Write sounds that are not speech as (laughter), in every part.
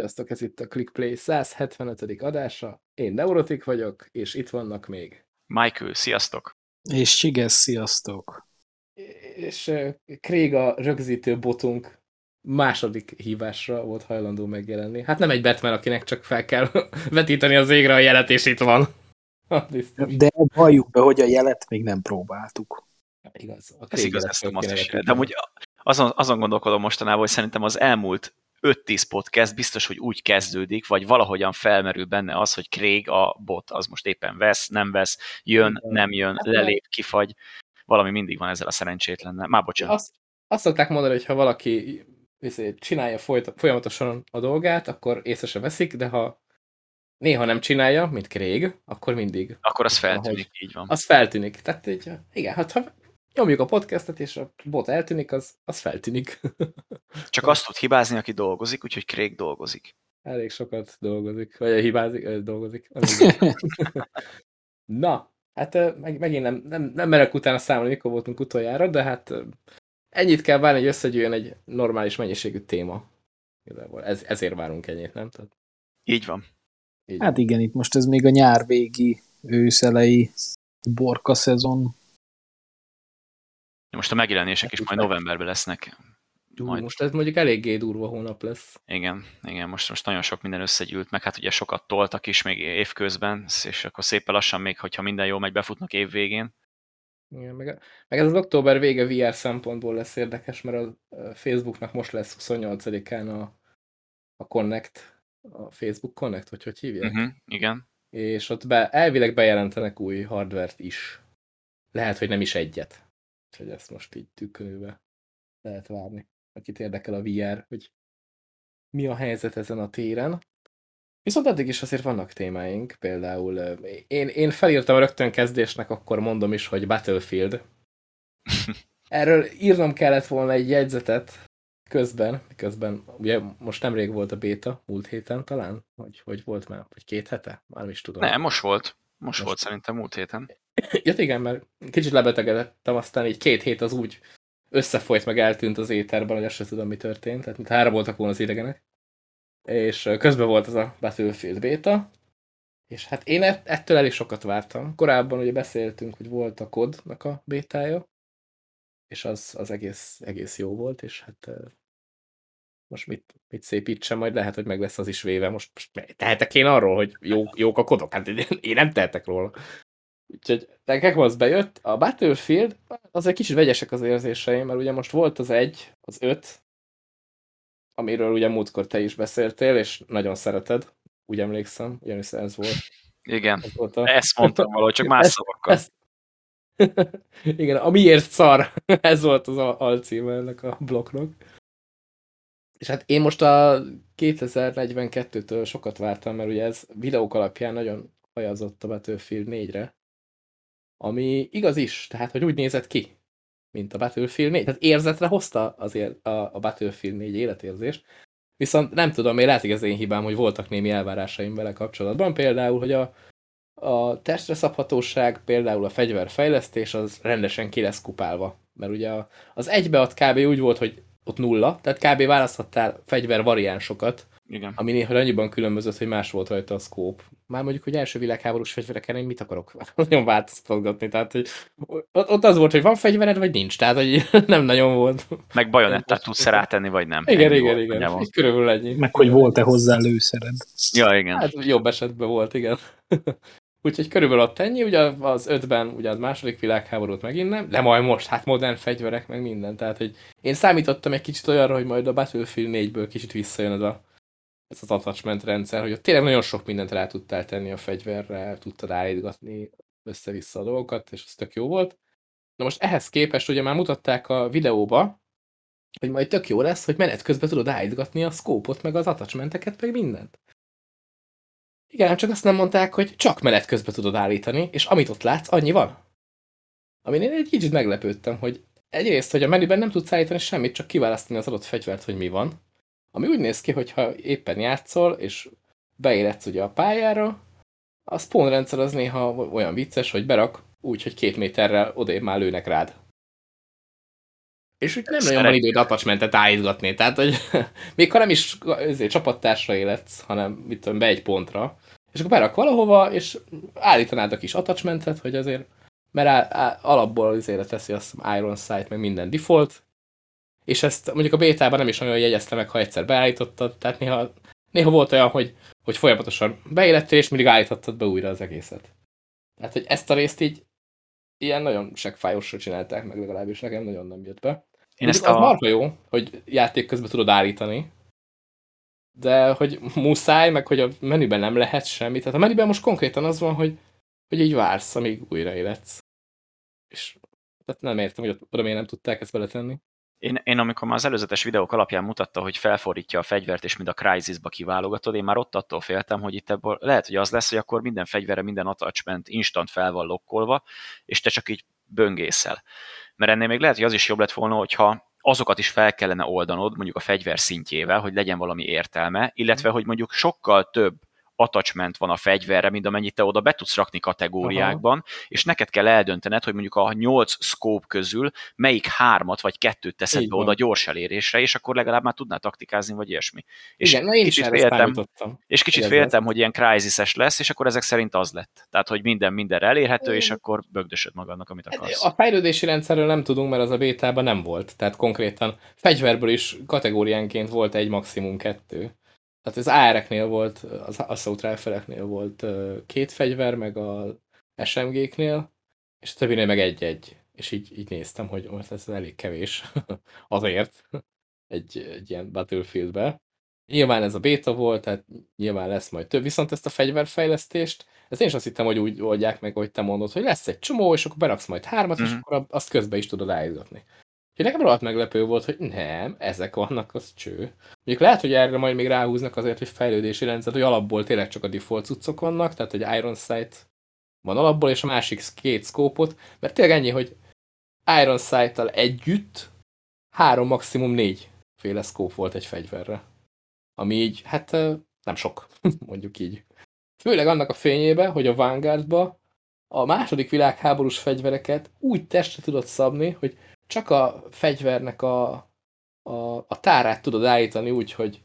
Sziasztok, ez itt a ClickPlay 175. adása. Én Neurotik vagyok, és itt vannak még. Michael, sziasztok! És Csigesz, sziasztok! És Craig a rögzítő botunk második hívásra volt hajlandó megjelenni. Hát nem egy Batman, akinek csak fel kell (laughs) vetíteni az égre a jelet, és itt van. (laughs) De valljuk be, hogy a jelet még nem próbáltuk. Igaz. A Ez igaz, ezt nem azt is. De amúgy azon, azon gondolkodom mostanában, hogy szerintem az elmúlt 5-10 podcast biztos, hogy úgy kezdődik, vagy valahogyan felmerül benne az, hogy Craig a bot, az most éppen vesz, nem vesz, jön, nem jön, hát lelép, kifagy. Valami mindig van ezzel a szerencsétlennel. Már bocsánat. Azt, azt szokták mondani, hogy ha valaki izé, csinálja folyamatosan a dolgát, akkor észre se veszik, de ha néha nem csinálja, mint Craig, akkor mindig. Akkor az feltűnik, ahogy, így van. Az feltűnik. Tehát így, igen, hát ha nyomjuk a podcastet, és a bot eltűnik, az, az feltűnik. (laughs) Csak azt tud hibázni, aki dolgozik, úgyhogy Craig dolgozik. Elég sokat dolgozik, vagy hibázik, dolgozik. (laughs) (laughs) Na, hát meg, megint nem, nem, nem merek utána számolni, mikor voltunk utoljára, de hát ennyit kell várni, hogy összegyűjjön egy normális mennyiségű téma. Ez, ezért várunk ennyit, nem? Tehát... Így van. Így. Hát igen, itt most ez még a nyár végi, őszelei borka szezon most a megjelenések is majd novemberben lesznek. Jú, majd. Most ez mondjuk eléggé durva hónap lesz. Igen, igen, most, most nagyon sok minden összegyűlt, meg hát ugye sokat toltak is még évközben, és akkor szépen lassan még, hogyha minden jól megy, befutnak év végén. Igen, meg, meg ez az október vége VR szempontból lesz érdekes, mert a Facebooknak most lesz 28-án a, a Connect, a Facebook Connect, hogy hogy hívják? Uh mhm, -huh, igen. És ott be, elvileg bejelentenek új hardvert is. Lehet, hogy nem is egyet. Úgyhogy ezt most így tükörülve lehet várni. Akit érdekel a VR, hogy mi a helyzet ezen a téren. Viszont addig is azért vannak témáink, például én, én felírtam a rögtön kezdésnek, akkor mondom is, hogy Battlefield. (laughs) Erről írnom kellett volna egy jegyzetet közben, közben ugye most nemrég volt a béta, múlt héten talán, hogy, hogy volt már, vagy két hete, már nem is tudom. Nem, most volt. Most, most volt szerintem múlt héten. (coughs) Ja, igen, mert kicsit lebetegedettem, aztán így két hét az úgy összefolyt, meg eltűnt az éterben, hogy azt sem tudom, mi történt. Tehát mint hára voltak volna az idegenek. És közben volt az a Battlefield beta, és hát én ettől elég sokat vártam. Korábban ugye beszéltünk, hogy volt a kodnak a bétája, és az, az egész, egész jó volt, és hát most mit, mit szépítsem, majd lehet, hogy meg lesz az is véve. Most, most tehetek én arról, hogy jó, jók a kodok? Hát én nem tehetek róla. Úgyhogy nekem az bejött. A Battlefield, az egy kicsit vegyesek az érzéseim, mert ugye most volt az egy, az öt, amiről ugye múltkor te is beszéltél, és nagyon szereted. Úgy emlékszem, ugyanis ez volt. Igen, ez volt a... ezt mondtam valahogy, csak más szavakkal. Ezt... (laughs) Igen, a miért szar, (laughs) ez volt az alcíme ennek a blokknak. És hát én most a 2042-től sokat vártam, mert ugye ez videók alapján nagyon hajazott a Battlefield 4-re, ami igaz is, tehát hogy úgy nézett ki, mint a Battlefield 4. Tehát érzetre hozta azért a, Battlefield 4 életérzést, viszont nem tudom, én lehet, hogy ez én hibám, hogy voltak némi elvárásaim vele kapcsolatban, például, hogy a, a testre szabhatóság, például a fegyverfejlesztés az rendesen ki lesz kupálva. Mert ugye az egybead kb. úgy volt, hogy ott nulla, tehát kb. választhattál fegyver variánsokat, igen. Ami néha annyiban különbözött, hogy más volt rajta a szkóp. Már mondjuk, hogy első világháborús fegyvereken én mit akarok (laughs) nagyon változtatgatni. Tehát, hogy ott, ott az volt, hogy van fegyvered, vagy nincs. Tehát, hogy (laughs) nem nagyon volt. Meg bajonettát tudsz rátenni, vagy nem. Igen, ennyi igen, volt, igen. Így körülbelül ennyi. Meg, hogy volt-e hozzá lőszered. Ja, igen. Hát jobb esetben volt, igen. (laughs) Úgyhogy körülbelül ott ennyi, ugye az ötben ugye az második világháborút nem, de majd most, hát modern fegyverek, meg minden. Tehát, hogy én számítottam egy kicsit olyanra, hogy majd a Battlefield 4-ből kicsit visszajön ez a ez az attachment rendszer, hogy ott tényleg nagyon sok mindent rá tudtál tenni a fegyverre, tudtad állítgatni össze-vissza a dolgokat, és ez tök jó volt. Na most ehhez képest ugye már mutatták a videóba, hogy majd tök jó lesz, hogy menet közben tudod állítgatni a szkópot, meg az attachmenteket, meg mindent. Igen, csak azt nem mondták, hogy csak menet közben tudod állítani, és amit ott látsz, annyi van. Amin én egy kicsit meglepődtem, hogy egyrészt, hogy a menüben nem tudsz állítani semmit, csak kiválasztani az adott fegyvert, hogy mi van. Ami úgy néz ki, hogyha éppen játszol, és beéredsz ugye a pályára, a spawn rendszer az néha olyan vicces, hogy berak úgy, hogy két méterrel odébb már lőnek rád. És úgy nem nagyon van időd attachmentet állítgatni, tehát hogy (laughs) még ha nem is ezért, csapattársra életsz, hanem mit tudom, be egy pontra, és akkor berak valahova, és állítanád a kis attachmentet, hogy azért, mert á, á, alapból azért teszi azt Iron Sight, meg minden default, és ezt mondjuk a bétában nem is nagyon jegyezte meg, ha egyszer beállítottad, tehát néha, néha volt olyan, hogy, hogy folyamatosan beélettél, és mindig állítottad be újra az egészet. Tehát, hogy ezt a részt így ilyen nagyon segfájosra csinálták meg, legalábbis nekem nagyon nem jött be. Én ezt a... Az marha jó, hogy játék közben tudod állítani, de hogy muszáj, meg hogy a menüben nem lehet semmi. Tehát a menüben most konkrétan az van, hogy, hogy így vársz, amíg újra életsz. És tehát nem értem, hogy oda miért nem tudták ezt beletenni. Én, én amikor már az előzetes videók alapján mutatta, hogy felfordítja a fegyvert, és mind a Crysis-ba kiválogatod, én már ott attól féltem, hogy itt ebből lehet, hogy az lesz, hogy akkor minden fegyverre, minden attachment instant fel van lokkolva, és te csak így böngészel. Mert ennél még lehet, hogy az is jobb lett volna, hogyha azokat is fel kellene oldanod, mondjuk a fegyver szintjével, hogy legyen valami értelme, illetve hogy mondjuk sokkal több attachment van a fegyverre, mint amennyit te oda be tudsz rakni kategóriákban, Aha. és neked kell eldöntened, hogy mondjuk a 8 scope közül melyik hármat vagy kettőt teszed be oda gyors elérésre, és akkor legalább már tudnál taktikázni, vagy ilyesmi. És Igen, na én kicsit féltem, és kicsit féltem, hogy ilyen crisis lesz, és akkor ezek szerint az lett. Tehát, hogy minden mindenre elérhető, és akkor bögdösöd magadnak, amit hát, akarsz. A fejlődési rendszerről nem tudunk, mert az a bétában nem volt. Tehát konkrétan fegyverből is kategóriánként volt egy maximum kettő. Tehát az AR-eknél volt, az Assault rifle volt két fegyver, meg a SMG-knél, és a többinél meg egy-egy. És így, így néztem, hogy most ez elég kevés (laughs) azért egy, egy ilyen Battlefield-be. Nyilván ez a beta volt, tehát nyilván lesz majd több, viszont ezt a fegyverfejlesztést, ezt én is azt hittem, hogy úgy oldják meg, hogy te mondod, hogy lesz egy csomó, és akkor beraksz majd hármat, mm -hmm. és mhm. akkor azt közben is tudod állítani. És nekem rohadt meglepő volt, hogy nem, ezek vannak, az cső. Mondjuk lehet, hogy erre majd még ráhúznak azért, hogy fejlődési rendszer, hogy alapból tényleg csak a default cuccok vannak, tehát hogy Iron Sight van alapból, és a másik két szkópot, mert tényleg ennyi, hogy Iron Sight-tal együtt három, maximum négy féle szkóp volt egy fegyverre. Ami így, hát nem sok, (laughs) mondjuk így. Főleg annak a fényében, hogy a Vanguardba a második világháborús fegyvereket úgy testre tudod szabni, hogy csak a fegyvernek a, a, a tárát tudod állítani úgy, hogy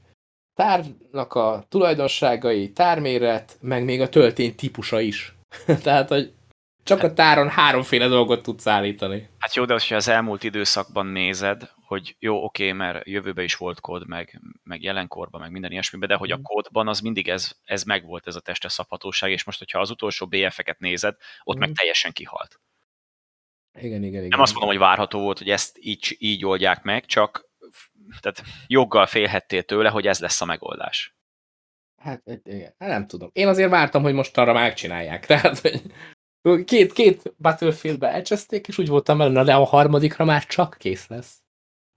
tárnak a tulajdonságai, tárméret, meg még a töltény típusa is. (laughs) Tehát, hogy csak a táron háromféle dolgot tudsz állítani. Hát jó, de ha az elmúlt időszakban nézed, hogy jó, oké, mert jövőben is volt kód, meg, meg jelenkorban, meg minden ilyesmiben, de hogy a mm. kódban az mindig ez, ez megvolt, ez a testes szabhatóság, és most, hogyha az utolsó BF-eket nézed, ott mm. meg teljesen kihalt. Igen, igen, igen. Nem azt mondom, hogy várható volt, hogy ezt így, így oldják meg, csak tehát joggal félhettél tőle, hogy ez lesz a megoldás. Hát igen, hát nem tudom. Én azért vártam, hogy most arra megcsinálják. (laughs) Tehát, hogy két, két Battlefield-be elcseszték, és úgy voltam vele, de a harmadikra már csak kész lesz.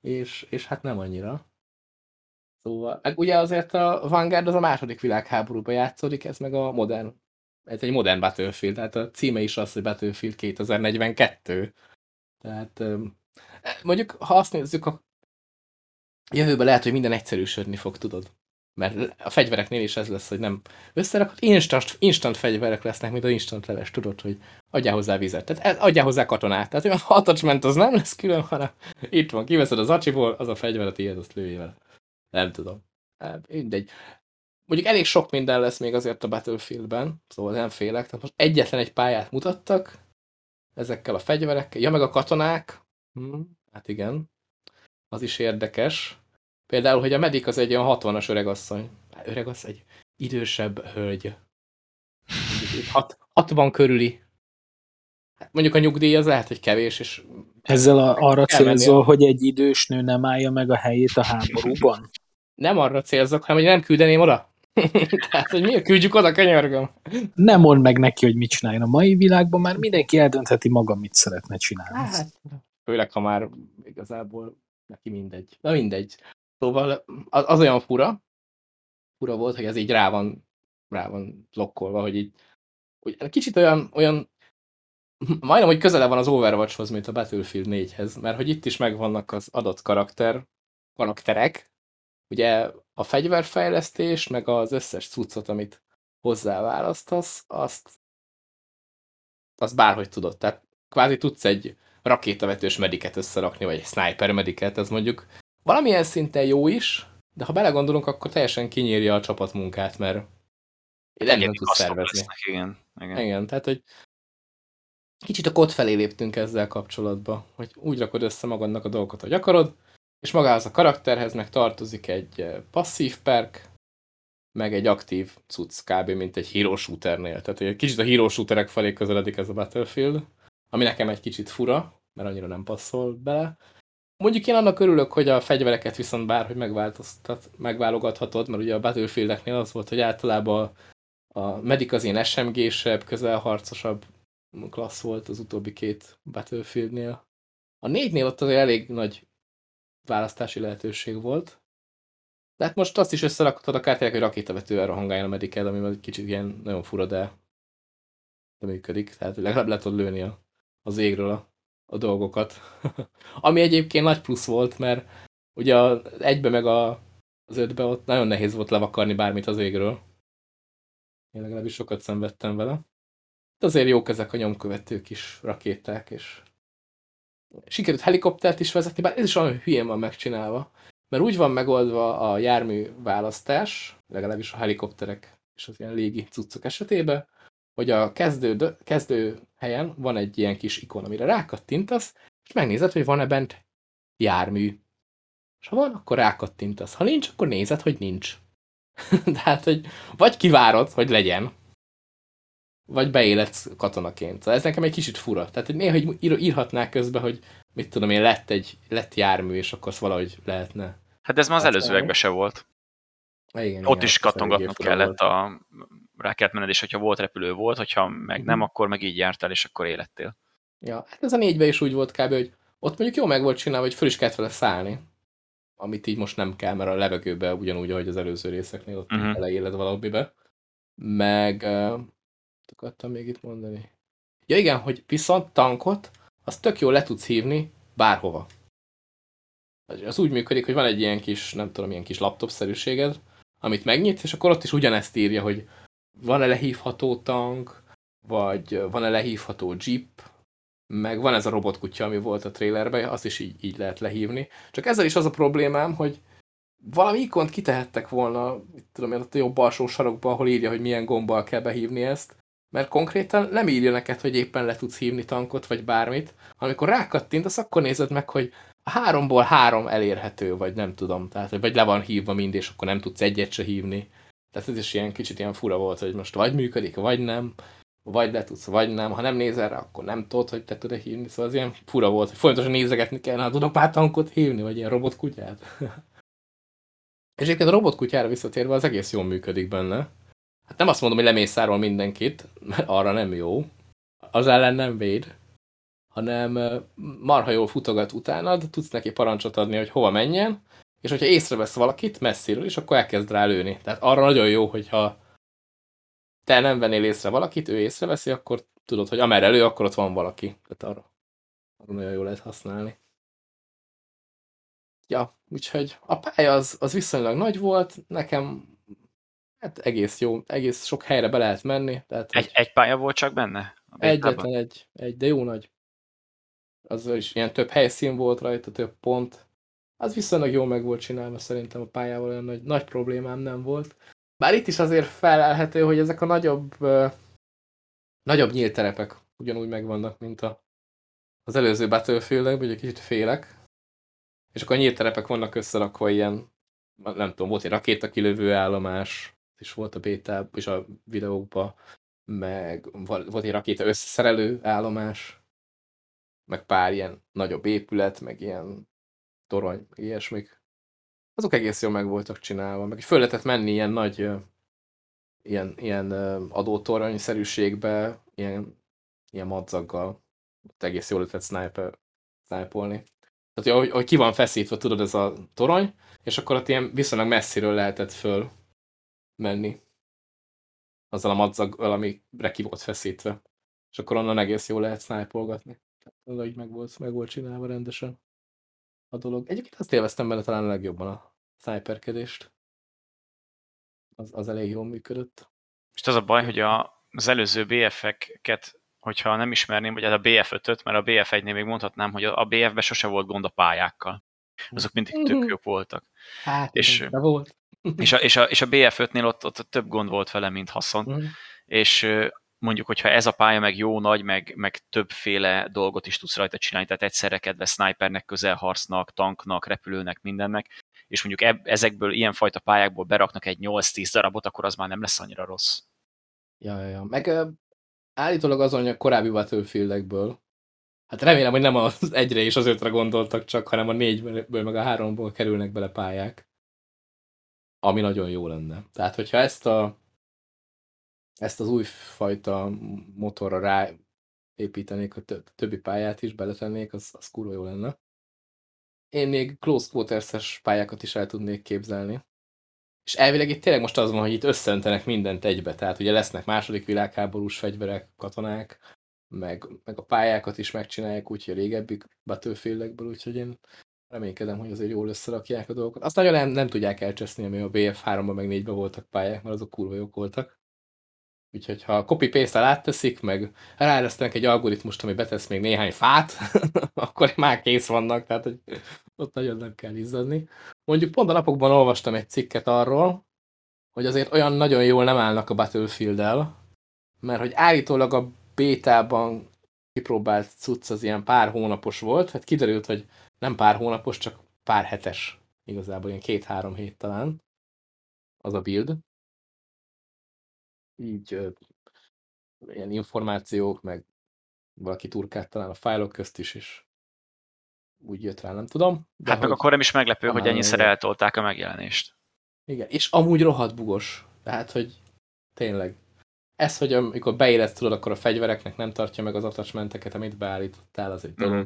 És, és hát nem annyira. Szóval, meg ugye azért a Vanguard az a második világháborúban játszódik, ez meg a modern ez egy modern Battlefield, tehát a címe is az, hogy Battlefield 2042. Tehát mondjuk, ha azt nézzük, a jövőben lehet, hogy minden egyszerűsödni fog, tudod. Mert a fegyvereknél is ez lesz, hogy nem összerakott, instant, instant fegyverek lesznek, mint az instant leves, tudod, hogy adjál hozzá vizet. Tehát adjál hozzá katonát. Tehát olyan attachment az nem lesz külön, hanem itt van, kiveszed az acsiból, az a fegyver a tiéd, azt lőjél Nem tudom. Hát, mindegy mondjuk elég sok minden lesz még azért a Battlefieldben, szóval nem félek. Tehát most egyetlen egy pályát mutattak, ezekkel a fegyverekkel. Ja, meg a katonák. Hm, hát igen. Az is érdekes. Például, hogy a medik az egy olyan 60-as öregasszony. Hát öregasszony, egy idősebb hölgy. Hat, 60 körüli. Hát mondjuk a nyugdíj az lehet, hogy kevés, és ezzel a, arra célzol, hogy egy idős nő nem állja meg a helyét a háborúban? Nem arra célzok, hanem hogy nem küldeném oda. (laughs) Tehát, hogy miért küldjük oda, könyörgöm? Nem mond meg neki, hogy mit csináljon. A mai világban már mindenki eldöntheti maga, mit szeretne csinálni. Hát, főleg, ha már igazából neki mindegy. Na mindegy. Szóval az, az olyan fura, fura volt, hogy ez így rá van, rá van blokkolva, hogy így hogy kicsit olyan, olyan majdnem, hogy közele van az Overwatchhoz, mint a Battlefield 4-hez, mert hogy itt is megvannak az adott karakter, karakterek, ugye a fegyverfejlesztés, meg az összes cuccot, amit hozzá választasz, azt, azt bárhogy tudod. Tehát kvázi tudsz egy rakétavetős mediket összerakni, vagy egy sniper mediket, ez mondjuk valamilyen szinten jó is, de ha belegondolunk, akkor teljesen kinyírja a csapatmunkát, mert nem, nem tud szervezni. Lesznek, igen, igen. igen, tehát hogy kicsit a kod felé léptünk ezzel kapcsolatba, hogy úgy rakod össze magadnak a dolgokat, hogy akarod, és magához a karakterhez meg tartozik egy passzív perk, meg egy aktív cucc kb. mint egy hero shooternél. Tehát egy kicsit a hero shooterek felé közeledik ez a Battlefield, ami nekem egy kicsit fura, mert annyira nem passzol bele. Mondjuk én annak örülök, hogy a fegyvereket viszont bárhogy megváltoztat, megválogathatod, mert ugye a Battlefield-eknél az volt, hogy általában a Medic az ilyen SMG-sebb, közelharcosabb klassz volt az utóbbi két Battlefieldnél. A négynél ott azért elég nagy választási lehetőség volt. De hát most azt is összeraktad a kártyák, hogy rakétavetővel rohangáljon a Medicad, ami egy kicsit ilyen nagyon fura, de, de működik. Tehát legalább le tudod lőni az égről a, a dolgokat. (laughs) ami egyébként nagy plusz volt, mert ugye az egybe meg a, az ötbe ott nagyon nehéz volt levakarni bármit az égről. Én legalábbis sokat szenvedtem vele. De azért jók ezek a nyomkövető kis rakéták, és sikerült helikoptert is vezetni, bár ez is olyan hülyén van megcsinálva, mert úgy van megoldva a jármű választás, legalábbis a helikopterek és az ilyen légi cuccok esetében, hogy a kezdő, kezdő helyen van egy ilyen kis ikon, amire rákattintasz, és megnézed, hogy van-e bent jármű. És ha van, akkor rákattintasz. Ha nincs, akkor nézed, hogy nincs. (laughs) Tehát, hogy vagy kivárod, hogy legyen, vagy beéledsz katonaként. Szóval ez nekem egy kicsit fura. Tehát néha hogy ír, írhatnák közben, hogy mit tudom én, lett egy lett jármű, és akkor azt valahogy lehetne. Hát ez már az előzőekben se volt. Igen, Ott igen, is katongatnod kellett volt. a rá kellett menned, és hogyha volt repülő volt, hogyha meg nem, mhm. akkor meg így jártál, és akkor élettél. Ja, hát ez a négybe is úgy volt kb., hogy ott mondjuk jó meg volt csinálva, hogy föl is kellett vele szállni. Amit így most nem kell, mert a levegőbe ugyanúgy, ahogy az előző részeknél ott uh mhm. -huh. beleéled valamibe. Meg akartam még itt mondani. Ja igen, hogy viszont tankot, azt tök jól le tudsz hívni bárhova. Az úgy működik, hogy van egy ilyen kis, nem tudom, ilyen kis laptop-szerűséged, amit megnyitsz, és akkor ott is ugyanezt írja, hogy van-e lehívható tank, vagy van-e lehívható jeep, meg van ez a robotkutya, ami volt a trailerben, azt is így, így lehet lehívni. Csak ezzel is az a problémám, hogy valami ikont kitehettek volna, mit tudom én, ott a jobb alsó sarokba, ahol írja, hogy milyen gombbal kell behívni ezt, mert konkrétan nem írja neked, hogy éppen le tudsz hívni tankot, vagy bármit. Amikor rákattintasz, akkor nézed meg, hogy háromból három elérhető, vagy nem tudom. Tehát, vagy le van hívva mind, és akkor nem tudsz egyet se hívni. Tehát ez is ilyen kicsit ilyen fura volt, hogy most vagy működik, vagy nem. Vagy le tudsz, vagy nem. Ha nem nézel rá, akkor nem tudod, hogy te tudod hívni. Szóval az ilyen fura volt, hogy folyamatosan nézegetni kell, hát tudok már tankot hívni, vagy ilyen robotkutyát. (laughs) és egyébként a robotkutyára visszatérve az egész jól működik benne hát nem azt mondom, hogy lemészárol mindenkit, mert arra nem jó, az ellen nem véd, hanem marha jól futogat utánad, tudsz neki parancsot adni, hogy hova menjen, és hogyha észrevesz valakit messziről, és akkor elkezd rá lőni. Tehát arra nagyon jó, hogyha te nem vennél észre valakit, ő észreveszi, akkor tudod, hogy amerre elő, akkor ott van valaki. Tehát arra, arra nagyon jól lehet használni. Ja, úgyhogy a pálya az, az viszonylag nagy volt, nekem Hát egész jó, egész sok helyre be lehet menni. Tehát, egy, egy pálya volt csak benne? Egyetlen egy, egy, de jó nagy. Az is ilyen több helyszín volt rajta, több pont. Az viszonylag jól meg volt csinálva, szerintem a pályával olyan nagy, nagy problémám nem volt. Bár itt is azért felelhető, hogy ezek a nagyobb, nagyobb nyílt terepek ugyanúgy megvannak, mint a, az előző battlefield vagy egy kicsit félek. És akkor a nyílt terepek vannak összerakva ilyen, nem tudom, volt egy rakétakilövő állomás, is volt a beta és a videókban, meg volt egy rakéta összeszerelő állomás, meg pár ilyen nagyobb épület, meg ilyen torony, meg ilyesmik. Azok egész jól meg voltak csinálva, meg föl lehetett menni ilyen nagy ilyen, ilyen adótorony-szerűségbe, ilyen, ilyen madzaggal. Ott egész jól lehetett sniper, sniperolni. Tehát, hogy, hogy ki van feszítve, tudod, ez a torony, és akkor ott ilyen viszonylag messziről lehetett föl menni. Azzal a madzaggal, amire ki volt feszítve. És akkor onnan egész jól lehet sniperolgatni. Az így meg volt, meg volt csinálva rendesen a dolog. Egyébként azt élveztem benne talán a legjobban a sniperkedést. Az, az elég jól működött. És az a baj, hogy a, az előző BF-eket, hogyha nem ismerném, vagy hát a BF5-öt, mert a BF1-nél még mondhatnám, hogy a BF-ben sose volt gond a pályákkal. Azok mindig tök jók voltak. Hát, és, volt. És, a, és, a, és a BF5-nél ott, ott több gond volt vele, mint haszon. Uh-huh. És mondjuk, hogyha ez a pálya meg jó nagy, meg, meg többféle dolgot is tudsz rajta csinálni, tehát egyszerre kedve snipernek, közelharcnak, tanknak, repülőnek, mindennek, és mondjuk eb- ezekből, ilyenfajta pályákból beraknak egy 8-10 darabot, akkor az már nem lesz annyira rossz. Ja, ja, ja. Meg állítólag azon, hogy a korábbi Battlefieldekből, hát remélem, hogy nem az egyre és az ötre gondoltak csak, hanem a négyből, meg a háromból kerülnek bele pályák. Ami nagyon jó lenne. Tehát, hogyha ezt a ezt az újfajta motorra rá építenék a többi pályát is, beletennék, az, az kurva jó lenne. Én még close quarters pályákat is el tudnék képzelni. És elvileg itt tényleg most az van, hogy itt összeöntenek mindent egybe, tehát ugye lesznek második világháborús fegyverek, katonák, meg, meg a pályákat is megcsinálják, úgyhogy a régebbi Battlefieldekből, úgyhogy én reménykedem, hogy azért jól összerakják a dolgokat. Azt nagyon nem, nem tudják elcseszni, ami a BF3-ban meg 4-ben voltak pályák, mert azok kurva jók voltak. Úgyhogy ha copy-paste-tel átteszik, meg ráeresztenek egy algoritmust, ami betesz még néhány fát, (laughs) akkor már kész vannak, tehát hogy ott nagyon nem kell izzadni. Mondjuk pont a napokban olvastam egy cikket arról, hogy azért olyan nagyon jól nem állnak a Battlefield-el, mert hogy állítólag a bétában kipróbált cucc az ilyen pár hónapos volt, hát kiderült, hogy nem pár hónapos, csak pár hetes, igazából ilyen két-három hét talán az a build, így ö, ilyen információk, meg valaki turkált talán a fájlok közt is, és úgy jött rá, nem tudom. De hát meg akkor nem is meglepő, hogy ennyiszer eltolták a megjelenést. Igen, és amúgy rohadt bugos. Tehát, hogy tényleg. Ez, hogy amikor beérez, tudod, akkor a fegyvereknek nem tartja meg az attachmenteket, amit beállítottál, az egy dolog. Mm -hmm.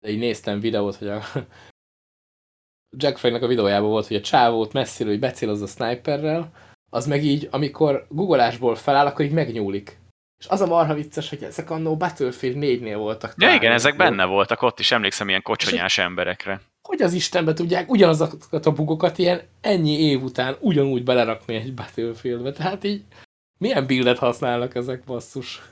De így néztem videót, hogy a (laughs) Jack Frey-nek a videójában volt, hogy a csávót messziről, hogy becéloz a sniperrel, az meg így, amikor googolásból feláll, akkor így megnyúlik. És az a marha vicces, hogy ezek annó Battlefield 4-nél voltak. Ja igen, ezek benne voltak, ott is emlékszem ilyen kocsonyás és emberekre. Hogy az Istenbe tudják ugyanazokat a bugokat ilyen ennyi év után ugyanúgy belerakni egy Battlefieldbe. Tehát így milyen buildet használnak ezek basszus?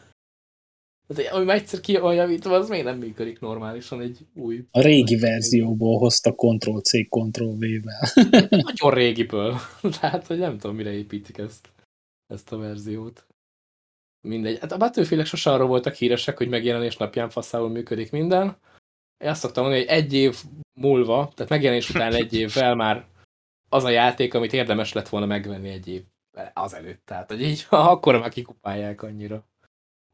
Tehát, ami egyszer ki van javítva, az még nem működik normálisan egy új... A régi verzióból hozta Ctrl-C, Ctrl-V-vel. (laughs) Nagyon régiből. (laughs) Tehát, hogy nem tudom, mire építik ezt, ezt a verziót. Mindegy. Hát a battlefield sose arról voltak híresek, hogy megjelenés napján faszául működik minden. Én azt szoktam mondani, hogy egy év múlva, tehát megjelenés után egy évvel már az a játék, amit érdemes lett volna megvenni egy év azelőtt. Tehát, hogy így (laughs) akkor már kikupálják annyira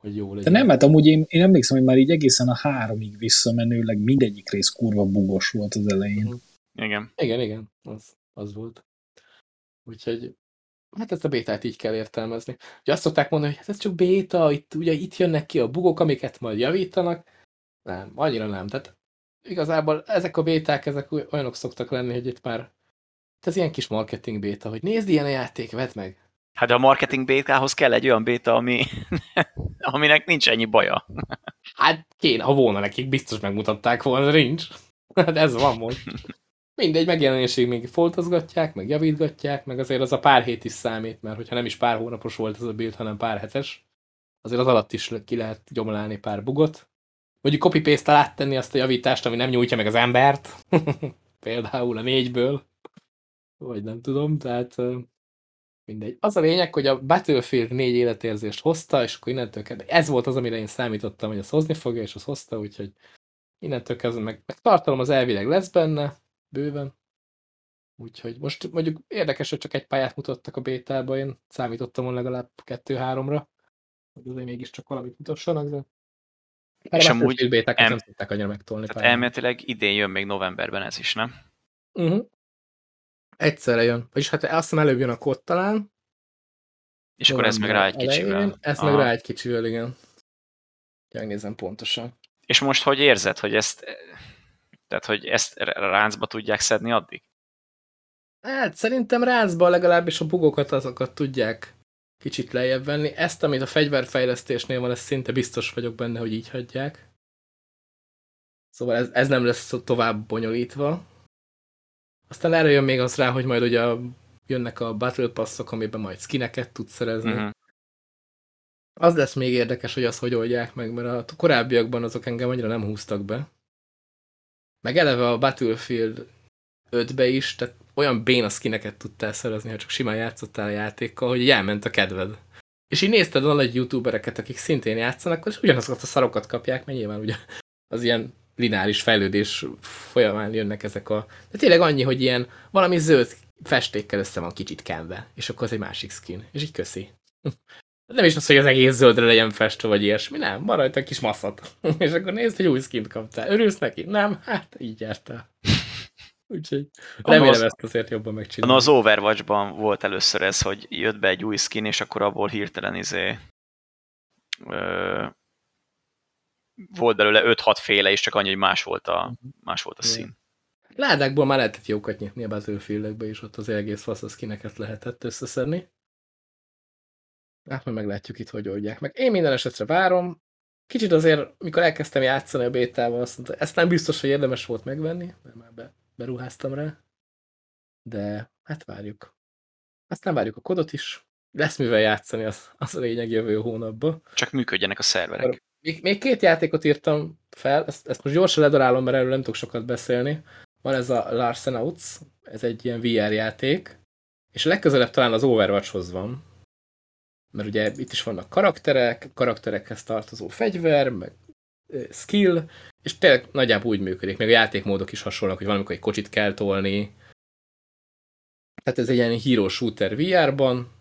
hogy jó legyen. De nem, mert hát amúgy én, én emlékszem, hogy már így egészen a háromig visszamenőleg mindegyik rész kurva bugos volt az elején. Uh-huh. Igen. Igen, igen, az, az volt. Úgyhogy hát ezt a bétát így kell értelmezni. Ugye azt szokták mondani, hogy hát ez csak béta, itt, ugye itt jönnek ki a bugok, amiket majd javítanak. Nem, annyira nem. Tehát igazából ezek a béták, ezek olyanok szoktak lenni, hogy itt már ez ilyen kis marketing béta, hogy nézd ilyen a játék, vedd meg. Hát a marketing bétához kell egy olyan béta, ami, aminek nincs ennyi baja. Hát kéne, ha volna nekik, biztos megmutatták volna, nincs. (laughs) Hát ez van most. Mindegy, megjelenésig még foltozgatják, meg javítgatják, meg azért az a pár hét is számít, mert hogyha nem is pár hónapos volt ez a build, hanem pár hetes, azért az alatt is ki lehet gyomlálni pár bugot. Mondjuk copy-paste alá tenni azt a javítást, ami nem nyújtja meg az embert. (laughs) Például a négyből. Vagy nem tudom, tehát Mindegy. Az a lényeg, hogy a Battlefield 4 életérzést hozta, és akkor innentől kezdve, ez volt az, amire én számítottam, hogy az hozni fogja, és az hozta, úgyhogy innentől kezdve meg, meg tartalom az elvileg lesz benne, bőven. Úgyhogy most mondjuk érdekes, hogy csak egy pályát mutattak a bétába, én számítottam volna legalább kettő-háromra, hogy azért mégiscsak valamit mutassanak, de Erre és amúgy bétákat em, nem tudták annyira megtolni. Tehát elméletileg idén jön még novemberben ez is, nem? Uh -huh. Egyszerre jön. Vagyis hát azt hiszem előbb jön a kod talán. És akkor ez meg rá egy kicsivel. Ez meg rá egy kicsivel, igen. Megnézem pontosan. És most hogy érzed, hogy ezt, tehát, hogy ezt ráncba tudják szedni addig? Hát szerintem ráncba legalábbis a bugokat azokat tudják kicsit lejjebb venni. Ezt, amit a fegyverfejlesztésnél van, ez szinte biztos vagyok benne, hogy így hagyják. Szóval ez, ez nem lesz tovább bonyolítva. Aztán erre jön még az rá, hogy majd ugye jönnek a Battle Passok, amiben majd skineket tudsz szerezni. Uh mhm. -huh. Az lesz még érdekes, hogy azt hogy oldják meg, mert a korábbiakban azok engem annyira nem húztak be. Meg eleve a Battlefield 5-be is, tehát olyan béna skineket tudtál szerezni, ha csak simán játszottál a játékkal, hogy elment a kedved. És így nézted a nagy youtubereket, akik szintén játszanak, és ugyanazokat a szarokat kapják, mert nyilván ugye az ilyen lineáris fejlődés folyamán jönnek ezek a... De tényleg annyi, hogy ilyen valami zöld festékkel össze van kicsit kenve, és akkor az egy másik skin, és így köszi. (laughs) Nem is az, hogy az egész zöldre legyen festve, vagy ilyesmi, nem, rajta egy kis masszat. (laughs) és akkor nézd, hogy új skint kaptál. Örülsz neki? Nem? Hát, így jártál. (laughs) Úgyhogy remélem az, ezt azért jobban megcsinálni. Az Overwatch-ban volt először ez, hogy jött be egy új skin, és akkor abból hirtelen izé, ö, volt belőle 5-6 féle, és csak annyi, hogy más volt a, mhm. más volt a szín. Ládákból már lehetett jókat nyitni a Battlefield-ekbe, és ott az egész fasz a skineket lehetett összeszedni. Hát majd meglátjuk itt, hogy oldják meg. Én minden esetre várom. Kicsit azért, mikor elkezdtem játszani a bétával, azt mondta, ezt nem biztos, hogy érdemes volt megvenni, mert már be, beruháztam rá. De hát várjuk. Aztán várjuk a kodot is. Lesz mivel játszani, az, az a lényeg jövő hónapban. Csak működjenek a szerverek. Még, még két játékot írtam fel, ezt, ezt most gyorsan ledarálom, mert erről nem tudok sokat beszélni. Van ez a Larsenauts, ez egy ilyen VR játék, és a legközelebb talán az Overwatchhoz van, mert ugye itt is vannak karakterek, karakterekhez tartozó fegyver, meg skill, és tényleg nagyjából úgy működik, még a játékmódok is hasonlóak, hogy valamikor egy kocsit kell tolni. Tehát ez egy ilyen hero shooter VR-ban,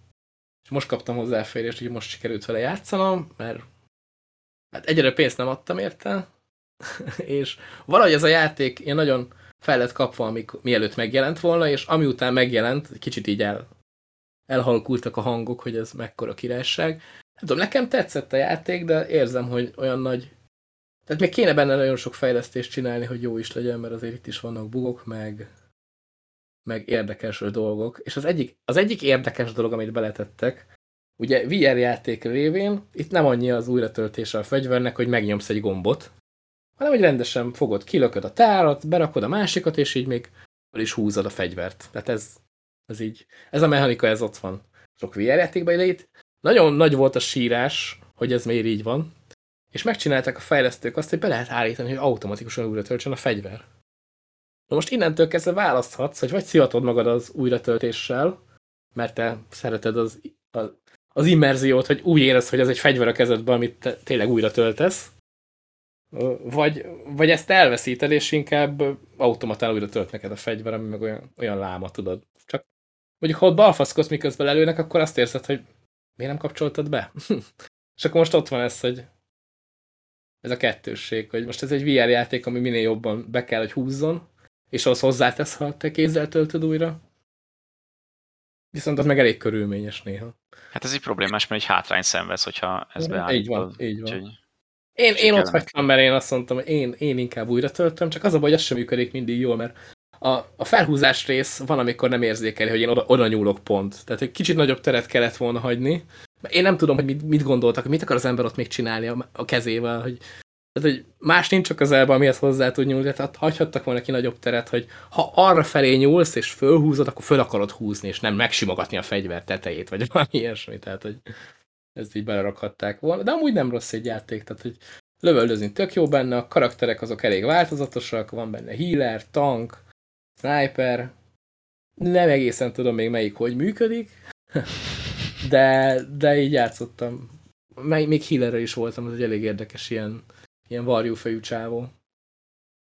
és most kaptam hozzáférést, hogy most sikerült vele játszanom, mert hát egyre pénzt nem adtam érte, (laughs) és valahogy ez a játék ilyen nagyon fel lett kapva, amik, mielőtt megjelent volna, és ami után megjelent, kicsit így el, elhalkultak a hangok, hogy ez mekkora királyság. Nem tudom, nekem tetszett a játék, de érzem, hogy olyan nagy... Tehát még kéne benne nagyon sok fejlesztést csinálni, hogy jó is legyen, mert azért itt is vannak bugok, meg, meg érdekes dolgok. És az egyik, az egyik érdekes dolog, amit beletettek, ugye VR játék révén, itt nem annyi az újratöltése a fegyvernek, hogy megnyomsz egy gombot, hanem hogy rendesen fogod, kilököd a tárat, berakod a másikat, és így még is húzod a fegyvert. Tehát ez, ez így, ez a mechanika, ez ott van sok VR játékban, de itt nagyon nagy volt a sírás, hogy ez miért így van, és megcsinálták a fejlesztők azt, hogy be lehet állítani, hogy automatikusan újra töltsön a fegyver. Na most innentől kezdve választhatsz, hogy vagy szivatod magad az újratöltéssel, mert te szereted az, az, az immerziót, hogy úgy érez, hogy ez egy fegyver a kezedben, amit te tényleg újra töltesz, vagy, vagy ezt elveszíted, és inkább automatán újra tölt neked a fegyver, ami meg olyan, olyan láma, tudod. Csak mondjuk, ha ott balfaszkodsz, miközben előnek, akkor azt érzed, hogy miért nem kapcsoltad be? (laughs) és akkor most ott van ez, hogy ez a kettősség, hogy most ez egy VR játék, ami minél jobban be kell, hogy húzzon, és az hozzátesz, ha te kézzel töltöd újra. Viszont az meg elég körülményes néha. Hát ez egy problémás, mert egy hátrány szenvedsz, hogyha ez beállítod. Így van, így van. Úgyhogy... Én, én ott hagytam, mert én azt mondtam, hogy én, én inkább újra töltöm, csak az a baj, hogy az sem működik mindig jól, mert a, a felhúzás rész van, amikor nem érzékeli, hogy én oda, oda nyúlok pont. Tehát egy kicsit nagyobb teret kellett volna hagyni. Én nem tudom, hogy mit, mit gondoltak, hogy mit akar az ember ott még csinálni a, a kezével, hogy tehát, hogy más nincs a közelben, amihez hozzá tud nyúlni, tehát hagyhattak volna ki nagyobb teret, hogy ha arra felé nyúlsz és fölhúzod, akkor föl akarod húzni, és nem megsimogatni a fegyver tetejét, vagy (laughs) valami ilyesmi, tehát, hogy ezt így belerakhatták volna. De amúgy nem rossz egy játék, tehát, hogy lövöldözni tök jó benne, a karakterek azok elég változatosak, van benne healer, tank, sniper, nem egészen tudom még melyik hogy működik, (laughs) de, de így játszottam. Még healerre is voltam, ez egy elég érdekes ilyen, ilyen varjúfejű csávó.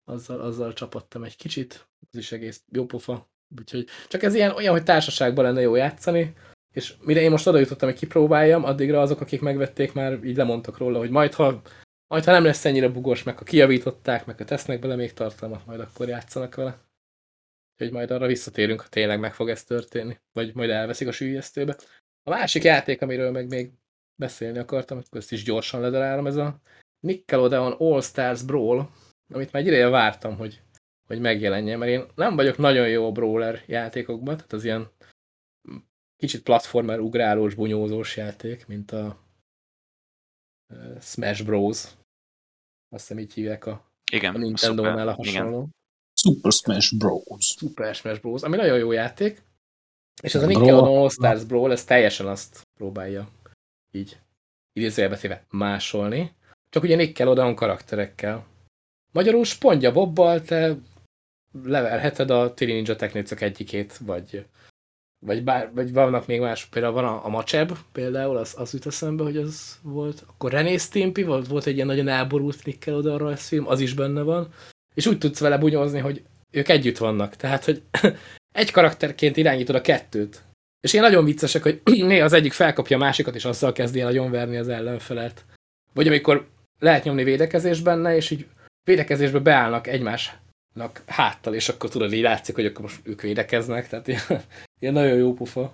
Azzal, azzal csapattam egy kicsit, az is egész jó pofa. Úgyhogy csak ez ilyen olyan, hogy társaságban lenne jó játszani, és mire én most oda jutottam, hogy kipróbáljam, addigra azok, akik megvették, már így lemondtak róla, hogy majd ha majd ha nem lesz ennyire bugos, meg ha kijavították, meg ha tesznek bele még tartalmat, majd akkor játszanak vele. Úgyhogy majd arra visszatérünk, ha tényleg meg fog ez történni. Vagy majd elveszik a sűjesztőbe. A másik játék, amiről meg még beszélni akartam, akkor ezt is gyorsan ledarálom, ez a Nickelodeon All Stars Brawl, amit már egy ideje vártam, hogy, hogy megjelenjen, mert én nem vagyok nagyon jó a brawler játékokban, tehát az ilyen kicsit platformer, ugrálós, bunyózós játék, mint a Smash Bros. Azt hiszem így hívják a, igen, a Nintendo-nál a hasonló. Igen. Super Smash Bros. Super Smash Bros. Ami nagyon jó játék. És ez a Nickelodeon All Stars Brawl, ez teljesen azt próbálja így idézőjelbetéve másolni, csak ugye Nickelodeon karakterekkel. Magyarul Spongya Bobbal te leverheted a Tiri Ninja Technicok egyikét, vagy, vagy, bár, vagy vannak még más, például van a, a Macseb, például, az, az jut eszembe, hogy az volt. Akkor René Stimpy, volt, volt egy ilyen nagyon elborult Nickelodeon rajzfilm, az is benne van, és úgy tudsz vele bunyozni, hogy ők együtt vannak. Tehát, hogy (clears throat) egy karakterként irányítod a kettőt. És ilyen nagyon viccesek, hogy (clears throat) néha az egyik felkapja a másikat, és azzal kezdi el nagyon verni az ellenfelet. Vagy amikor lehet nyomni védekezés benne, és így védekezésbe beállnak egymásnak háttal, és akkor tudod, így látszik, hogy akkor most ők védekeznek, tehát ilyen, (laughs) ilyen nagyon jó pufa.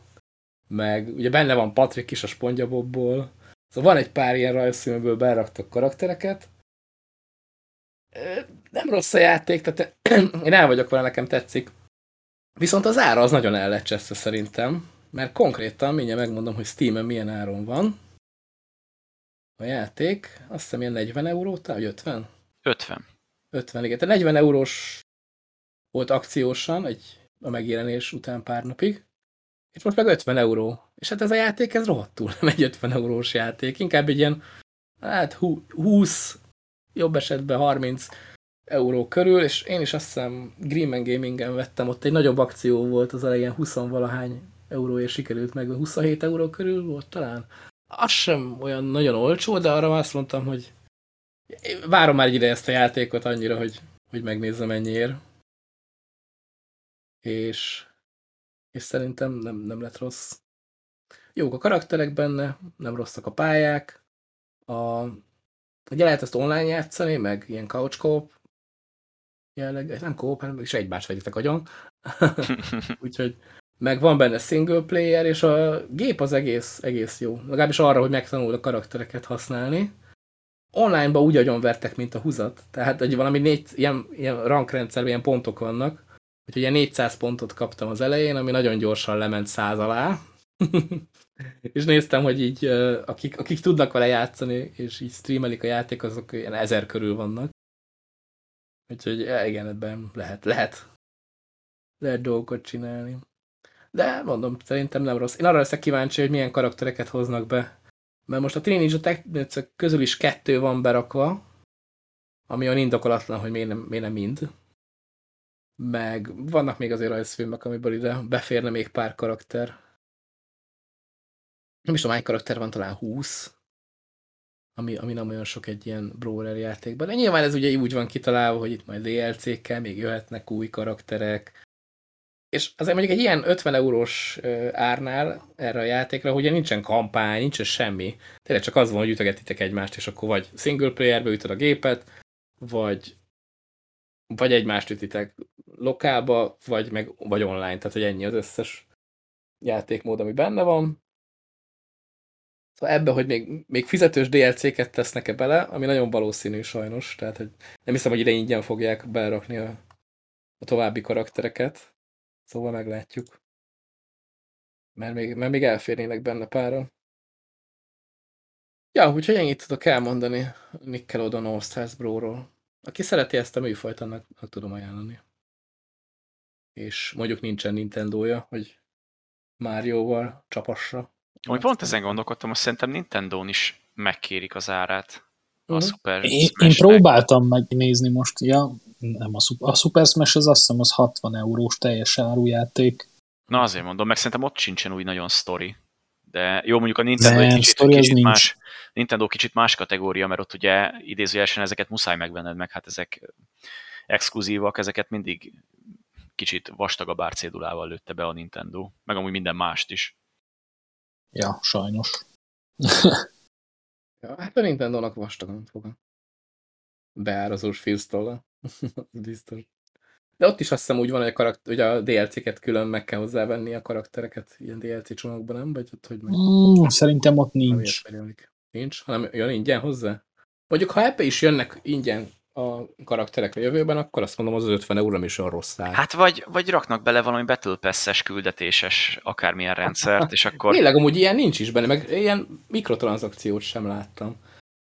Meg ugye benne van Patrick is a Spongyabobból. Szóval van egy pár ilyen rajzfilmből beraktak karaktereket. Nem rossz a játék, tehát (clears throat) én el vagyok vele, nekem tetszik. Viszont az ára az nagyon el lett szerintem, mert konkrétan, mindjárt megmondom, hogy Steam-en milyen áron van. A játék, azt hiszem ilyen 40 euró, vagy 50? 50. 50, igen. Tehát 40 eurós volt akciósan, egy, a megjelenés után pár napig, és most meg 50 euró. És hát ez a játék, ez rohadtul nem egy 50 eurós játék, inkább egy ilyen, hát 20, jobb esetben 30 euró körül, és én is azt hiszem Greenman Gamingen vettem, ott egy nagyobb akció volt az elején 20-valahány euróért sikerült meg, 27 euró körül volt talán. Az sem olyan nagyon olcsó, de arra azt mondtam, hogy várom már egy ide ezt a játékot annyira, hogy, hogy megnézzem ennyiért. És, és szerintem nem, nem lett rossz. Jók a karakterek benne, nem rosszak a pályák. A, ugye lehet ezt online játszani, meg ilyen couch co jelleg, nem co hanem is egymást vegyetek agyon. (laughs) Úgyhogy meg van benne single player, és a gép az egész, egész jó. Legalábbis arra, hogy megtanul a karaktereket használni. Online-ba úgy agyonvertek, mint a húzat. Tehát, hogy valami négy, ilyen, ilyen rankrendszerben ilyen pontok vannak. Úgyhogy ilyen 400 pontot kaptam az elején, ami nagyon gyorsan lement száz alá. (laughs) és néztem, hogy így akik, akik tudnak vele játszani, és így streamelik a játék, azok ilyen ezer körül vannak. Úgyhogy igen, ebben lehet, lehet, lehet dolgokat csinálni. De mondom, szerintem nem rossz. Én arra leszek kíváncsi, hogy milyen karaktereket hoznak be. Mert most a Teenage Technics közül is kettő van berakva, ami olyan indokolatlan, hogy miért nem, miért nem mind. Meg vannak még azért rajzfilmek, amiből ide beférne még pár karakter. Nem is tudom, hány karakter van, talán 20 ami, ami nem olyan sok egy ilyen brawler játékban. De nyilván ez ugye úgy van kitalálva, hogy itt majd DLC-kkel még jöhetnek új karakterek, és azért mondjuk egy ilyen 50 eurós árnál erre a játékra, ugye nincsen kampány, nincsen semmi. Tényleg csak az van, hogy ütögetitek egymást, és akkor vagy single playerbe ütöd a gépet, vagy, vagy egymást ütitek lokálba, vagy, meg, vagy online. Tehát, hogy ennyi az összes játékmód, ami benne van. Szóval ebbe, hogy még, még fizetős DLC-ket tesznek-e bele, ami nagyon valószínű sajnos. Tehát, hogy nem hiszem, hogy ide ingyen fogják berakni a, a további karaktereket. Szóval meglátjuk. Mert még, mert még elférnének benne pára. Ja, úgyhogy ennyit tudok elmondani Nickelodeon All Stars Bro-ról. Aki szereti ezt a műfajt, annak, annak tudom ajánlani. És mondjuk nincsen Nintendo-ja, hogy Mario-val csapassa. Úgy pont ezen gondolkodtam, hogy szerintem Nintendo-n is megkérik az árát. A uh-huh. Super én, én próbáltam megnézni most, ja, nem a, a Super Smash az azt hiszem az 60 eurós teljes árujáték. Na azért mondom, meg szerintem ott sincsen úgy nagyon sztori. De jó, mondjuk a Nintendo egy kicsit, kicsit más, Nintendo kicsit más kategória, mert ott ugye idézőjelesen ezeket muszáj megvenned meg, hát ezek exkluzívak, ezeket mindig kicsit vastagabb árcédulával lőtte be a Nintendo, meg amúgy minden mást is. Ja, sajnos. ja, hát a Nintendo-nak vastagan fog a beárazós filztolla. (laughs) Biztos. De ott is azt hiszem úgy van, hogy a, karakter, hogy a DLC-ket külön meg kell hozzávenni a karaktereket ilyen DLC csomagban, nem? Vagy ott, hogy meg... Mm, szerintem ott nincs. Nincs, hanem jön ingyen hozzá? Mondjuk, ha ebbe is jönnek ingyen a karakterek a jövőben, akkor azt mondom, az 50 euró nem is olyan rossz áll. Hát vagy, vagy raknak bele valami Battle Pass-es küldetéses akármilyen rendszert, és akkor... Tényleg amúgy ilyen nincs is benne, meg ilyen mikrotranszakciót sem láttam.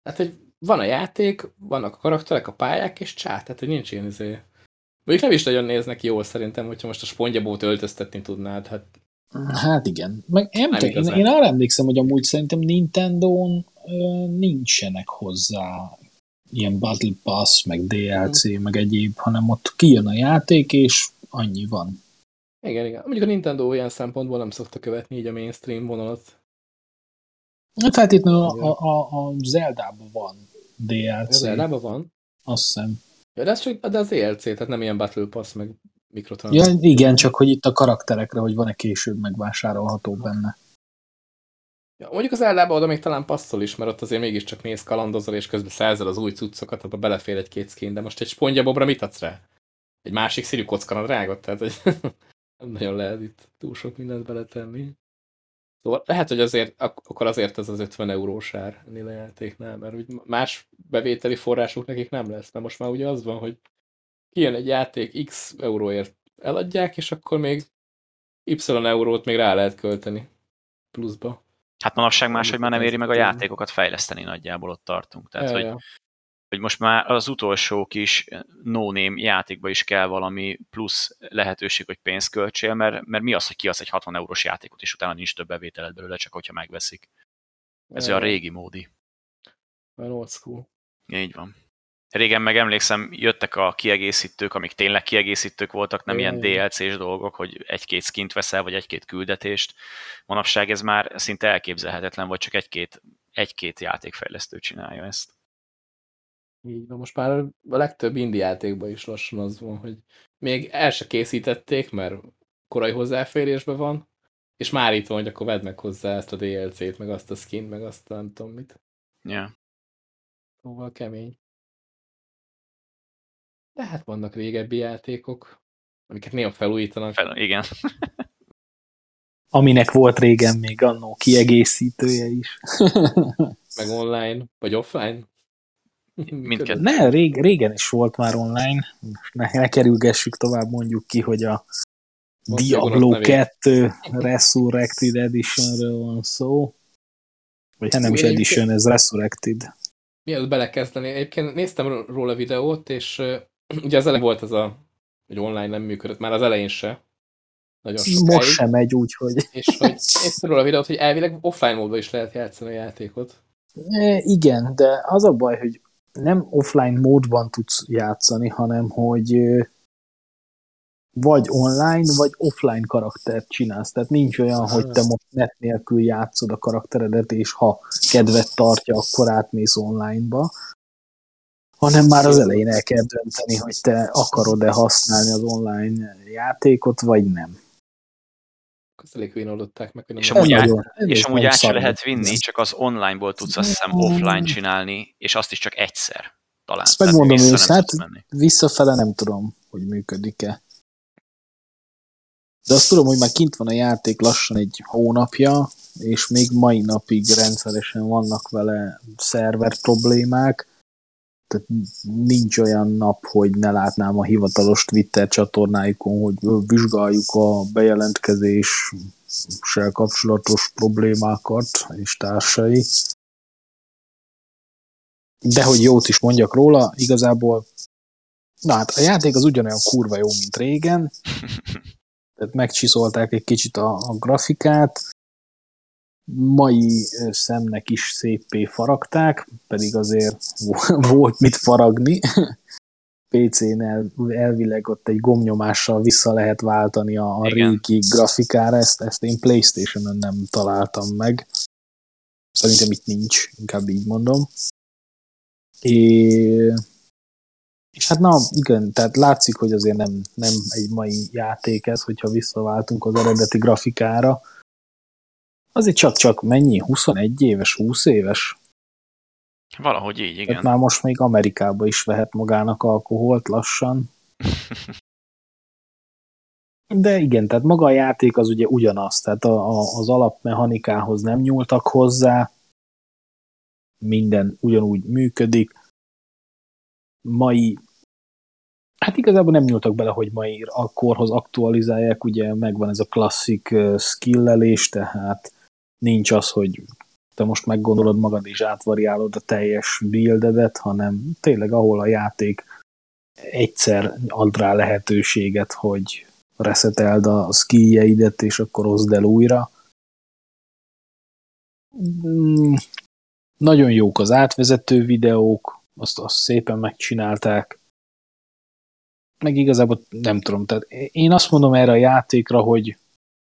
Hát, hogy van a játék, vannak a karakterek, a pályák, és csát, tehát hogy nincs ilyen izé. Mondjuk nem is nagyon néznek jól szerintem, hogyha most a spongyabót öltöztetni tudnád, hát Hát igen. Meg nem Nem én, én arra emlékszem, hogy amúgy szerintem Nintendo-n nincsenek hozzá ilyen Battle Pass, meg DLC, meg egyéb, hanem ott kijön a játék, és annyi van. Igen, igen. Mondjuk a Nintendo olyan szempontból nem szokta követni így a mainstream vonalat. Nem feltétlenül a, a, a, a Zelda-ban van DLC, Ez Zeldában van. azt hiszem. Ja, de, ez csak, de az DLC, tehát nem ilyen Battle Pass, meg mikrotranszakció. Ja, igen, csak hogy itt a karakterekre, hogy van-e később megvásárolható benne. Ja, mondjuk az Eldában oda még talán passzol is, mert ott azért mégiscsak mész kalandozol, és közben szerzel az új cuccokat, abba belefér egy-két skin, de most egy spongyabobra mit adsz rá? Egy másik színű kockana drágot? Tehát, hogy (laughs) nem nagyon lehet itt túl sok mindent beletenni. Szóval lehet, hogy azért, ak- akkor azért ez az 50 eurós ár ennél a játéknál, mert úgy más bevételi forrásuk nekik nem lesz, mert most már ugye az van, hogy kijön egy játék x euróért eladják, és akkor még y eurót még rá lehet költeni pluszba. Hát manapság máshogy már nem éri meg a játékokat fejleszteni, nagyjából ott tartunk. Tehát, Ja, hogy, ja. Hogy most már az utolsó kis no-name játékba is kell valami plusz lehetőség, hogy pénzt költsél, mert, mert mi az, hogy kiadsz egy 60 eurós játékot, és utána nincs több bevételed belőle, csak hogyha megveszik. Ez olyan régi módi. Olyan old school. Így van. Régen meg emlékszem, jöttek a kiegészítők, amik tényleg kiegészítők voltak, nem Igen, ilyen. DLC-s dolgok, hogy egy-két skint veszel, vagy egy-két küldetést. Manapság ez már szinte elképzelhetetlen, vagy csak egy-két, egy-két játékfejlesztő csinálja ezt. Így van, most már a legtöbb indie játékban is lassan az van, hogy még el se készítették, mert korai hozzáférésben van, és már itt van, hogy akkor vedd meg hozzá ezt a DLC-t, meg azt a skin, meg azt a nem tudom mit. Ja. Szóval kemény. De hát vannak régebbi játékok, amiket néha felújítanak. Fel, igen. (laughs) Aminek volt régen még annó kiegészítője is. meg online, vagy offline. Mindkettő. ne, rég, régen is volt már online. Ne, ne kerülgessük tovább mondjuk ki, hogy a Most Diablo gonosz nevét. 2 Resurrected Editionről van szó. Vagy hát nem is Edition, ez Resurrected. Mielőtt belekezdeni, egyébként néztem róla videót, és uh, (clears throat) ugye az elején volt ez a, hogy online nem működött, már az elején se. Nagyon sokáig. Most sem megy úgy, hogy És hogy néztem róla a videót, hogy elvileg offline módban is lehet játszani a játékot. E, igen, de az a baj, hogy nem offline módban tudsz játszani, hanem hogy vagy online, vagy offline karaktert csinálsz. Tehát nincs olyan, hogy te most net nélkül játszod a karakteredet, és ha kedvet tartja, akkor átmész online-ba, hanem már az elején el kell dönteni, hogy te akarod-e használni az online játékot, vagy nem. Azt elég hülyén oldották meg, hogy nem És amúgy át- És amúgy át se lehet vinni, csak az online-ból tudsz azt hiszem offline csinálni, és azt is csak egyszer talán. Ezt megmondom vissza tudsz menni. Visszafele nem tudom, hogy működik-e. De azt tudom, hogy már kint van a játék lassan egy hónapja, és még mai napig rendszeresen vannak vele szerver problémák. Tehát nincs olyan nap, hogy ne látnám a hivatalos Twitter csatornáikon, hogy vizsgáljuk a bejelentkezéssel kapcsolatos problémákat és társai. De hogy jót is mondjak róla, igazából Na hát a játék az ugyanolyan kurva jó, mint régen. (laughs) Tehát megcsiszolták egy kicsit a, a grafikát. Mai szemnek is szépé faragták, pedig azért vo- (laughs) volt mit faragni. (laughs) PC-n el, elvileg ott egy gomnyomással vissza lehet váltani a, a régi grafikára, ezt, ezt én Playstation-on nem találtam meg. Szerintem itt nincs, inkább így mondom. É, és hát na, igen, tehát látszik, hogy azért nem, nem egy mai játék ez, hogyha visszaváltunk az eredeti grafikára. Azért csak-csak mennyi? 21 éves, 20 éves? Valahogy így, igen. már most még Amerikába is vehet magának alkoholt lassan. (laughs) De igen, tehát maga a játék az ugye ugyanaz, tehát a, a, az alapmechanikához nem nyúltak hozzá, minden ugyanúgy működik. Mai, hát igazából nem nyúltak bele, hogy mai a korhoz aktualizálják, ugye megvan ez a klasszik ö, skillelés, tehát nincs az, hogy te most meggondolod magad és átvariálod a teljes buildedet, hanem tényleg ahol a játék egyszer ad rá lehetőséget, hogy reszeteld a skijeidet, és akkor hozd el újra. Mm, nagyon jók az átvezető videók, azt, azt szépen megcsinálták. Meg igazából nem tudom, tehát én azt mondom erre a játékra, hogy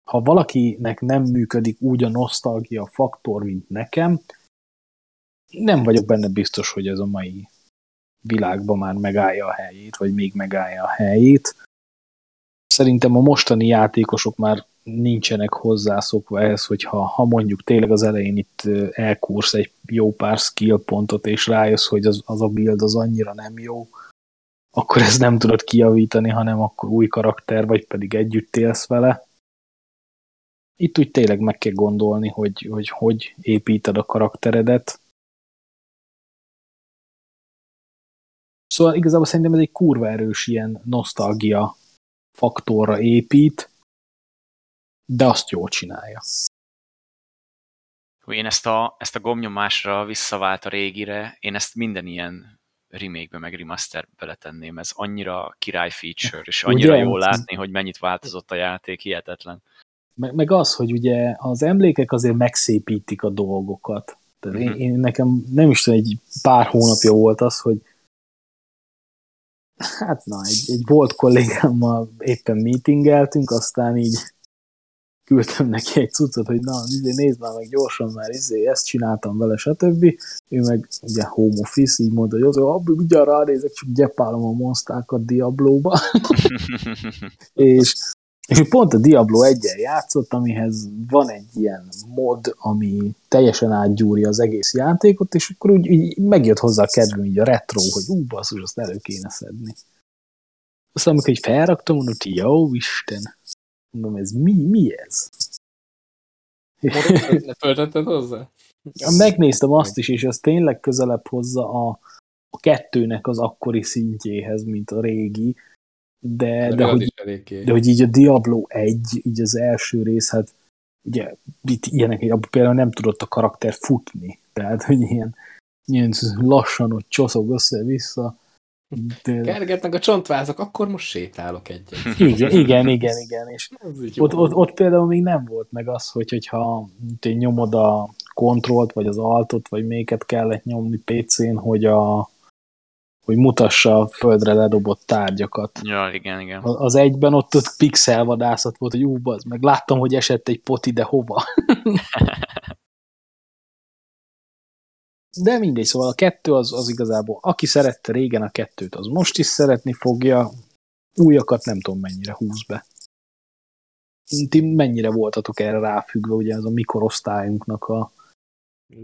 ha valakinek nem működik úgy a nosztalgia faktor, mint nekem, nem vagyok benne biztos, hogy ez a mai világban már megállja a helyét, vagy még megállja a helyét. Szerintem a mostani játékosok már nincsenek hozzászokva ehhez, hogyha ha mondjuk tényleg az elején itt elkúrsz egy jó pár skill pontot, és rájössz, hogy az, az a build az annyira nem jó, akkor ezt nem tudod kijavítani, hanem akkor új karakter, vagy pedig együtt élsz vele. Itt úgy tényleg meg kell gondolni, hogy hogy, hogy építed a karakteredet, Szóval igazából szerintem ez egy kurva erős ilyen nosztalgia faktorra épít, de azt jól csinálja. Én ezt a, ezt a gomnyomásra visszavált a régire, én ezt minden ilyen remake-be, meg remaster beletenném. Ez annyira király feature, és annyira ugye? jó látni, hogy mennyit változott a játék, hihetetlen. Meg, meg az, hogy ugye az emlékek azért megszépítik a dolgokat. Tehát én, én, nekem nem is tudom, egy pár hónapja volt az, hogy hát na, egy, egy volt kollégámmal éppen meetingeltünk, aztán így küldtem neki egy cuccot, hogy na, izé, nézd már meg gyorsan, már izé, ezt csináltam vele, stb. Ő meg ugye home office, így mondta, hogy az, hogy ugye ránézek, csak gyepálom a monsztákat Diablóba. (laughs) és és pont a Diablo 1 játszott, amihez van egy ilyen mod, ami teljesen átgyúrja az egész játékot, és akkor úgy így megjött hozzá a kedvem így a retro, hogy ú, basszus, azt elő kéne szedni. Aztán amikor így felraktam, mondom, hogy jó Isten, mondom, ez mi, mi ez? (laughs) Föltetted hozzá? Megnéztem azt is, és az tényleg közelebb hozza a, a kettőnek az akkori szintjéhez, mint a régi, de, de, de, hogy, de hogy így a Diablo 1, így az első rész, hát ugye itt ilyenek, abban például nem tudott a karakter futni, tehát hogy ilyen, ilyen lassan ott csoszog össze-vissza. De... Kergetnek a csontvázak, akkor most sétálok egyet. (laughs) Igen, igen, igen, igen. És ott, ott, ott, például még nem volt meg az, hogy, hogyha te nyomod a kontrollt, vagy az altot, vagy méket kellett nyomni PC-n, hogy a, hogy mutassa a földre ledobott tárgyakat. Ja, igen, igen. Az egyben ott, ott pixelvadászat volt, hogy ú, az meg láttam, hogy esett egy poti, de hova? (laughs) de mindegy, szóval a kettő az, az igazából, aki szerette régen a kettőt, az most is szeretni fogja, újakat nem tudom mennyire húz be. Ti mennyire voltatok erre ráfüggve, ugye az a mikorosztályunknak a,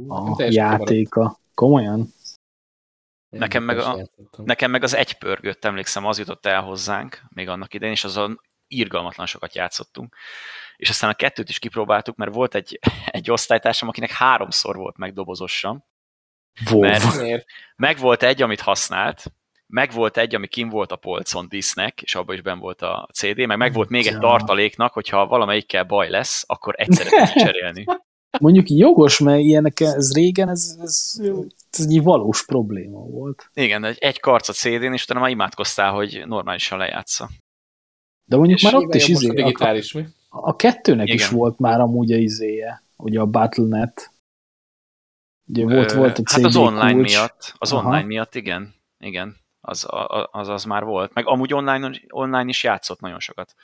a játéka. Komolyan? Nekem meg, a, nekem meg az egy pörgött, emlékszem, az jutott el hozzánk még annak idején, és azon írgalmatlan sokat játszottunk. És aztán a kettőt is kipróbáltuk, mert volt egy, (laughs) egy osztálytársam, akinek háromszor volt megdobozosan. Mert (laughs) meg volt egy, amit használt, meg volt egy, ami kim volt a polcon disznek, és abban is ben volt a CD, meg meg volt még egy tartaléknak, hogyha valamelyikkel baj lesz, akkor egyszerre (laughs) cserélni. Mondjuk jogos, mert ilyenek, ez régen, ez, ez, ez egy valós probléma volt. Igen, egy, egy karc a CD-n, és utána már imádkoztál, hogy normálisan lejátsza. De mondjuk és már ott is izé, a, digitális, mi? A, a kettőnek Igen. is volt már amúgy a izéje, ugye a Battle.net. Ugye volt, Ö, volt a CD Hát az online kulcs. miatt, az Aha. online miatt, igen. Igen, az, az, az már volt. Meg amúgy online, online is játszott nagyon sokat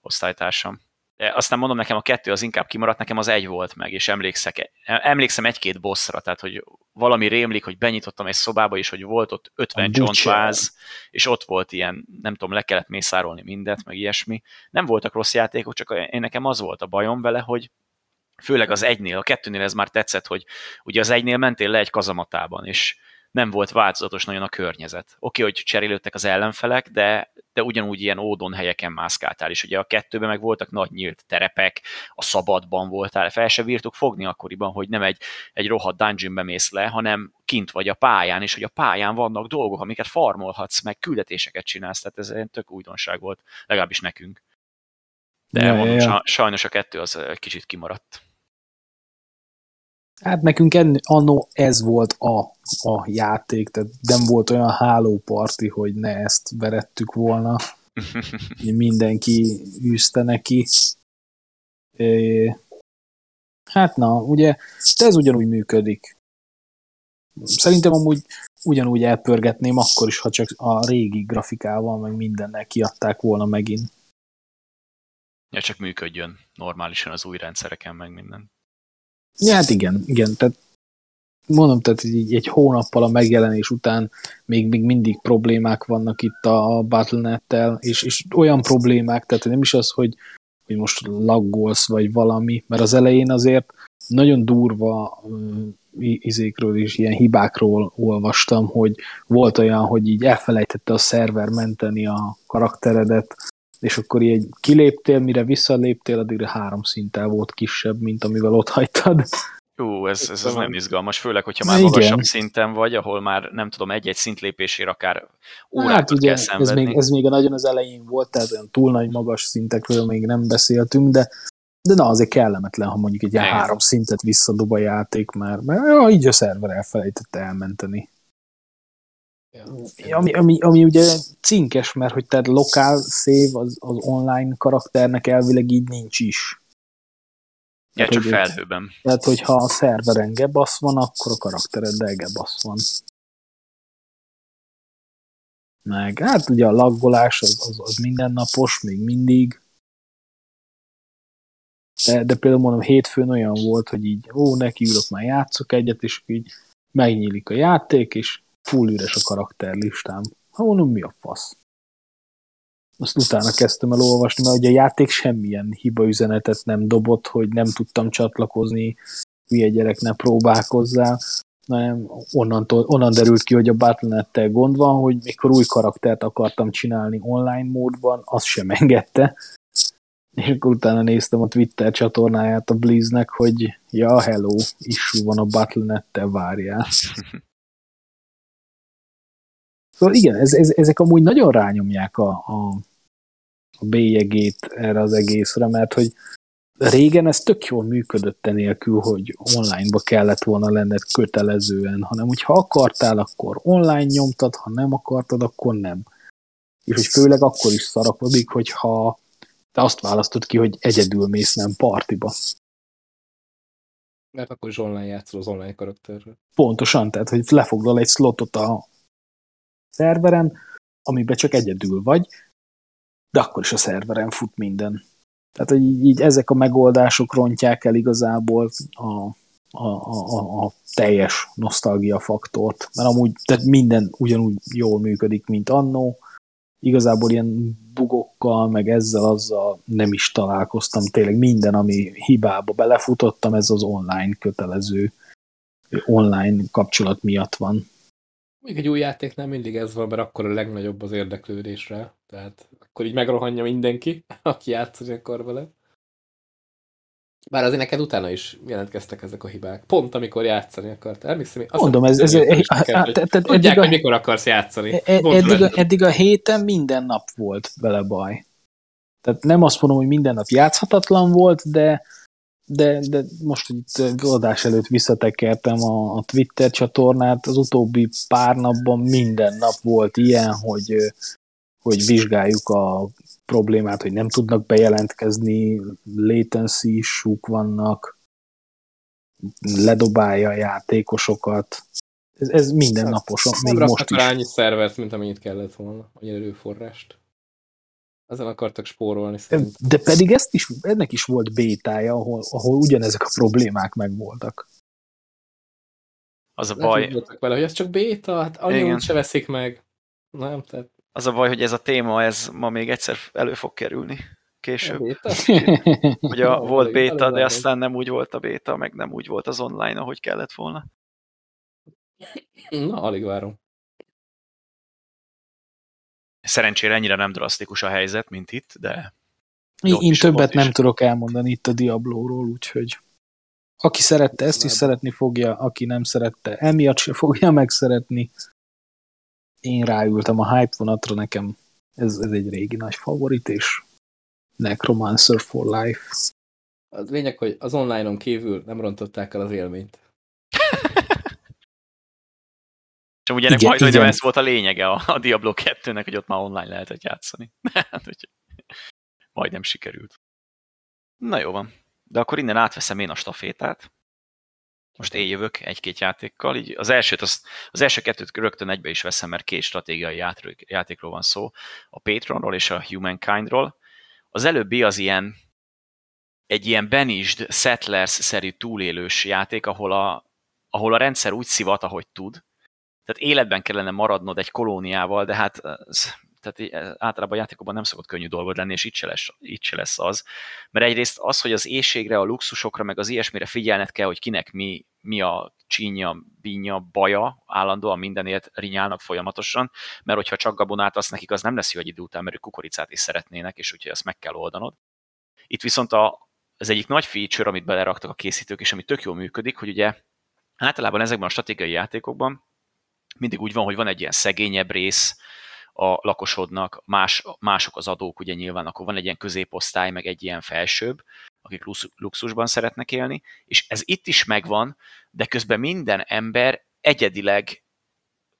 osztálytársam. Aztán mondom nekem a kettő az inkább kimaradt, nekem az egy volt meg, és emlékszek, emlékszem egy-két bosszra, tehát hogy valami rémlik, hogy benyitottam egy szobába, és hogy volt ott 50 csontváz, és ott volt ilyen, nem tudom, le kellett mészárolni mindet, meg ilyesmi. Nem voltak rossz játékok, csak én nekem az volt a bajom vele, hogy főleg az egynél, a kettőnél ez már tetszett, hogy ugye az egynél mentél le egy kazamatában, és nem volt változatos nagyon a környezet. Oké, okay, hogy cserélődtek az ellenfelek, de, de ugyanúgy ilyen ódon helyeken mászkáltál, és ugye a kettőben meg voltak nagy nyílt terepek, a szabadban voltál, fel se bírtuk fogni akkoriban, hogy nem egy, egy rohadt dungeonbe mész le, hanem kint vagy a pályán, és hogy a pályán vannak dolgok, amiket farmolhatsz, meg küldetéseket csinálsz, tehát ez egy tök újdonság volt, legalábbis nekünk. De ja, mondom, ja. sajnos a kettő az kicsit kimaradt. Hát nekünk enni, annó ez volt a, a játék, tehát nem volt olyan hálóparti, hogy ne ezt verettük volna. (laughs) mindenki űzte neki. É, hát na, ugye, de ez ugyanúgy működik. Szerintem amúgy ugyanúgy elpörgetném akkor is, ha csak a régi grafikával, meg mindennel kiadták volna megint. Ja, csak működjön normálisan az új rendszereken, meg minden. Ja, hát igen, igen, tehát mondom, tehát így egy hónappal a megjelenés után még, még mindig problémák vannak itt a Battle.net-tel, és, és olyan problémák, tehát nem is az, hogy, hogy most laggolsz, vagy valami, mert az elején azért nagyon durva izékről és ilyen hibákról olvastam, hogy volt olyan, hogy így elfelejtette a szerver menteni a karakteredet, és akkor így kiléptél, mire visszaléptél, addigra három szinttel volt kisebb, mint amivel ott hagytad. Ú, ez, ez, ez nem izgalmas, főleg, hogyha már magasabb szinten vagy, ahol már nem tudom, egy-egy szintlépésére akár órákat hát, ugye, kell szenvedni. Ez még, ez még a nagyon az elején volt, tehát olyan túl nagy magas szintekről még nem beszéltünk, de de na, azért kellemetlen, ha mondjuk egy ilyen három szintet visszadob a játék, mert, mert ja, így a szerver elfelejtette elmenteni. Ami, ami, ami ugye cinkes, mert hogy tehát lokál szév az, az online karakternek elvileg így nincs is. Ja, csak felhőben. Tehát, hogyha a szerveren gebasz van, akkor a karaktereddel gebasz van. Meg hát ugye a laggolás az, az, az mindennapos, még mindig. De, de például mondom, hétfőn olyan volt, hogy így, ó, neki ülök, már játszok egyet, és így megnyílik a játék, és full üres a karakterlistám. Ha mondom, mi a fasz? Azt utána kezdtem el olvasni, mert ugye a játék semmilyen hibaüzenetet nem dobott, hogy nem tudtam csatlakozni, hülye gyerek ne próbálkozzál, hanem onnantól, onnan derült ki, hogy a battle gond van, hogy mikor új karaktert akartam csinálni online módban, azt sem engedte, és akkor utána néztem a Twitter csatornáját a Blizznek, hogy ja, hello, issue van a Battle.net-tel, várjál. (laughs) Szóval igen, ez, ez, ezek amúgy nagyon rányomják a, a, a bélyegét erre az egészre, mert hogy régen ez tök jól működött enélkül, hogy online-ba kellett volna lenned kötelezően, hanem hogyha akartál, akkor online nyomtad, ha nem akartad, akkor nem. És hogy főleg akkor is szarakodik, hogyha te azt választod ki, hogy egyedül mész, nem partiba. Mert akkor is online játszol az online karakterről. Pontosan, tehát hogy lefoglal egy slotot a szerveren, amiben csak egyedül vagy, de akkor is a szerveren fut minden. Tehát, hogy így, így ezek a megoldások rontják el igazából a, a, a, a teljes nosztalgia faktort, mert amúgy tehát minden ugyanúgy jól működik, mint annó, igazából ilyen bugokkal, meg ezzel, azzal nem is találkoztam. Tényleg minden, ami hibába belefutottam, ez az online kötelező online kapcsolat miatt van. Még egy új játéknál mindig ez van, mert akkor a legnagyobb az érdeklődésre. Tehát akkor így megrohanja mindenki, (laughs) aki játszani akar vele. Bár azért neked utána is jelentkeztek ezek a hibák. Pont amikor játszani akart. Emlékszem, azt Mondom, ez, ez, ez tudják, hogy mikor akarsz játszani. E- eddig a, eddig a héten minden nap volt vele baj. Tehát nem azt mondom, hogy minden nap játszhatatlan volt, de, de, de most itt adás előtt visszatekertem a, a Twitter csatornát, az utóbbi pár napban minden nap volt ilyen, hogy, hogy vizsgáljuk a problémát, hogy nem tudnak bejelentkezni, latency isúk vannak, ledobálja a játékosokat. Ez, ez minden napos, még most is. annyi szervert, mint amennyit kellett volna, annyi erőforrást. Ezen akartak spórolni szerintem. De pedig ezt is, ennek is volt bétája, ahol, ahol ugyanezek a problémák megvoltak. Az a baj. Vele, hogy ez csak béta, hát annyi se veszik meg. Nem, tehát az a baj, hogy ez a téma, ez ma még egyszer elő fog kerülni később. hogy a, (laughs) volt béta, de aztán nem úgy volt a béta, meg nem úgy volt az online, ahogy kellett volna. Na, alig várom. Szerencsére ennyire nem drasztikus a helyzet, mint itt, de... Én, én többet nem is. tudok elmondani itt a Diablo-ról, úgyhogy aki szerette, ezt is szeretni fogja, aki nem szerette, emiatt se fogja megszeretni én ráültem a hype vonatra, nekem ez, ez egy régi nagy favorit, és Necromancer for Life. Az lényeg, hogy az online-on kívül nem rontották el az élményt. És ugye ennek majd, hogy ez volt a lényege a, a Diablo 2-nek, hogy ott már online lehetett játszani. (laughs) Hát, majdnem sikerült. Na jó van. De akkor innen átveszem én a stafétát. Most én jövök egy-két játékkal. Így az, elsőt, az, az első kettőt rögtön egybe is veszem, mert két stratégiai játékról van szó. A Patronról és a Humankindról. Az előbbi az ilyen egy ilyen Benisd Settlers-szerű túlélős játék, ahol a, ahol a rendszer úgy szivat, ahogy tud. Tehát életben kellene maradnod egy kolóniával, de hát tehát általában a játékokban nem szokott könnyű dolgod lenni, és itt se, lesz, itt se lesz az. Mert egyrészt az, hogy az éjségre, a luxusokra, meg az ilyesmire figyelned kell, hogy kinek mi, mi a csínya, bínya, baja, állandóan mindenért rinyálnak folyamatosan, mert hogyha csak gabonát azt nekik, az nem lesz jó egy idő után, mert ők kukoricát is szeretnének, és úgyhogy ezt meg kell oldanod. Itt viszont a, az egyik nagy feature, amit beleraktak a készítők, és ami tök jól működik, hogy ugye általában ezekben a stratégiai játékokban mindig úgy van, hogy van egy ilyen szegényebb rész, a lakosodnak, más, mások az adók, ugye nyilván akkor van egy ilyen középosztály, meg egy ilyen felsőbb, akik luxusban szeretnek élni, és ez itt is megvan, de közben minden ember egyedileg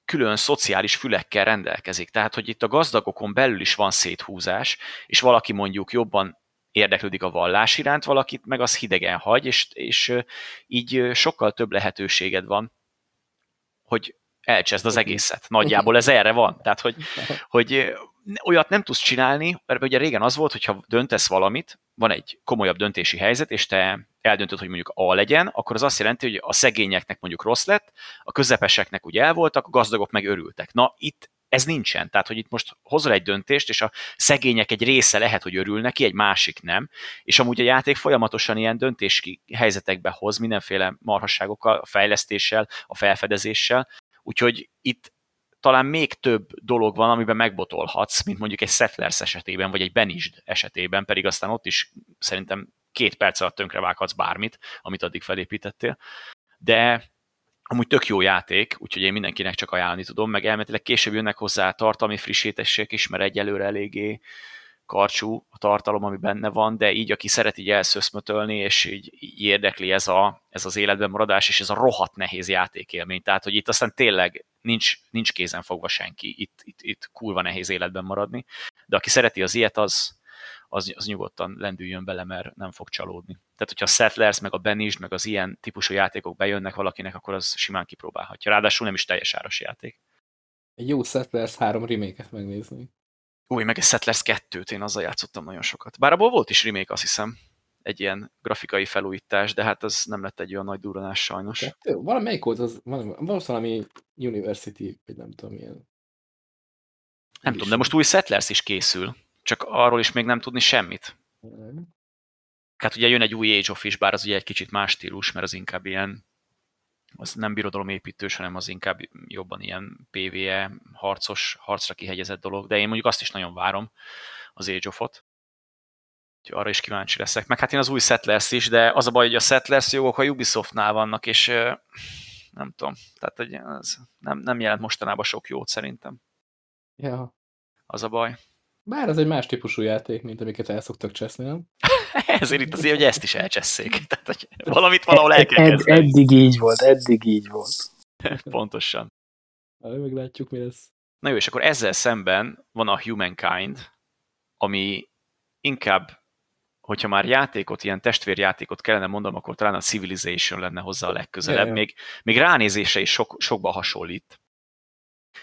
külön szociális fülekkel rendelkezik. Tehát, hogy itt a gazdagokon belül is van széthúzás, és valaki mondjuk jobban érdeklődik a vallás iránt, valakit meg az hidegen hagy, és, és így sokkal több lehetőséged van, hogy elcseszd az egészet. Nagyjából ez erre van. Tehát, hogy, hogy olyat nem tudsz csinálni, mert ugye régen az volt, hogyha döntesz valamit, van egy komolyabb döntési helyzet, és te eldöntöd, hogy mondjuk A legyen, akkor az azt jelenti, hogy a szegényeknek mondjuk rossz lett, a közepeseknek ugye el voltak, a gazdagok meg örültek. Na, itt ez nincsen. Tehát, hogy itt most hozol egy döntést, és a szegények egy része lehet, hogy örül neki, egy másik nem, és amúgy a játék folyamatosan ilyen döntési helyzetekbe hoz mindenféle marhasságokkal, a fejlesztéssel, a felfedezéssel, Úgyhogy itt talán még több dolog van, amiben megbotolhatsz, mint mondjuk egy Settlers esetében, vagy egy Benisd esetében, pedig aztán ott is szerintem két perc alatt tönkre vághatsz bármit, amit addig felépítettél. De amúgy tök jó játék, úgyhogy én mindenkinek csak ajánlani tudom, meg elméletileg később jönnek hozzá tartalmi frissítések is, mert egyelőre eléggé karcsú a tartalom, ami benne van, de így, aki szeret így elszöszmötölni, és így, így érdekli ez, a, ez az életben maradás, és ez a rohadt nehéz játékélmény. Tehát, hogy itt aztán tényleg nincs, nincs kézen fogva senki, itt, itt, itt kurva nehéz életben maradni, de aki szereti az ilyet, az, az, az nyugodtan lendüljön bele, mert nem fog csalódni. Tehát, hogyha a Settlers, meg a Benisd, meg az ilyen típusú játékok bejönnek valakinek, akkor az simán kipróbálhatja. Ráadásul nem is teljes áras játék. Egy jó Settlers 3 remake megnézni. Új, meg egy Settlers 2-t, én azzal játszottam nagyon sokat. Bár abból volt is remake, azt hiszem, egy ilyen grafikai felújítás, de hát az nem lett egy olyan nagy duranás sajnos. Kettő? Valamelyik volt az, valami, valami University, vagy nem tudom, milyen. Nem tudom, de most új Settlers is készül, csak arról is még nem tudni semmit. Hát ugye jön egy új Age of is, bár az ugye egy kicsit más stílus, mert az inkább ilyen az nem birodalomépítős, hanem az inkább jobban ilyen PvE harcos, harcra kihegyezett dolog, de én mondjuk azt is nagyon várom, az Age of-ot. Úgyhogy arra is kíváncsi leszek. Meg hát én az új Settlers is, de az a baj, hogy a Settlers jogok a Ubisoftnál vannak, és nem tudom, tehát hogy ez nem, nem jelent mostanában sok jót szerintem. Ja. Az a baj. Bár ez egy más típusú játék, mint amiket el szoktak cseszni, nem? (laughs) Ezért itt azért, hogy ezt is elcsesszék. (laughs) Tehát, hogy valamit valahol el kell Ed, Eddig így volt, eddig így volt. (laughs) Pontosan. Majd meglátjuk, mi lesz. Na jó, és akkor ezzel szemben van a Humankind, ami inkább, hogyha már játékot, ilyen testvérjátékot kellene mondanom, akkor talán a Civilization lenne hozzá a legközelebb. Még, még ránézése is sok, sokba hasonlít.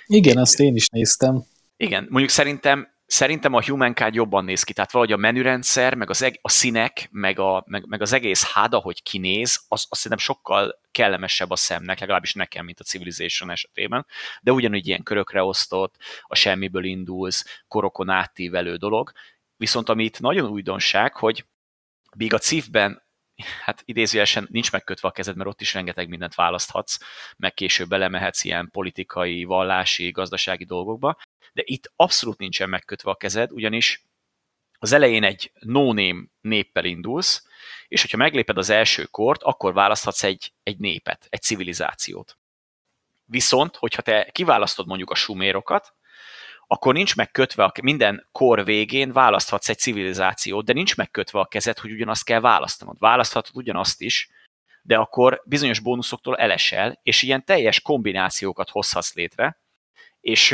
Igen, azt én is néztem. Igen, mondjuk szerintem szerintem a Humankind jobban néz ki, tehát valahogy a menürendszer, meg az eg- a színek, meg, a, meg, meg az egész hád, ahogy kinéz, az, az szerintem sokkal kellemesebb a szemnek, legalábbis nekem, mint a Civilization esetében, de ugyanúgy ilyen körökre osztott, a semmiből indulsz, korokon átívelő dolog, viszont ami itt nagyon újdonság, hogy míg a cívben hát idézőjelesen nincs megkötve a kezed, mert ott is rengeteg mindent választhatsz, meg később belemehetsz ilyen politikai, vallási, gazdasági dolgokba, de itt abszolút nincsen megkötve a kezed, ugyanis az elején egy no-name néppel indulsz, és hogyha megléped az első kort, akkor választhatsz egy, egy népet, egy civilizációt. Viszont, hogyha te kiválasztod mondjuk a sumérokat, akkor nincs megkötve, a, minden kor végén választhatsz egy civilizációt, de nincs megkötve a kezed, hogy ugyanazt kell választanod. Választhatod ugyanazt is, de akkor bizonyos bónuszoktól elesel, és ilyen teljes kombinációkat hozhatsz létre, és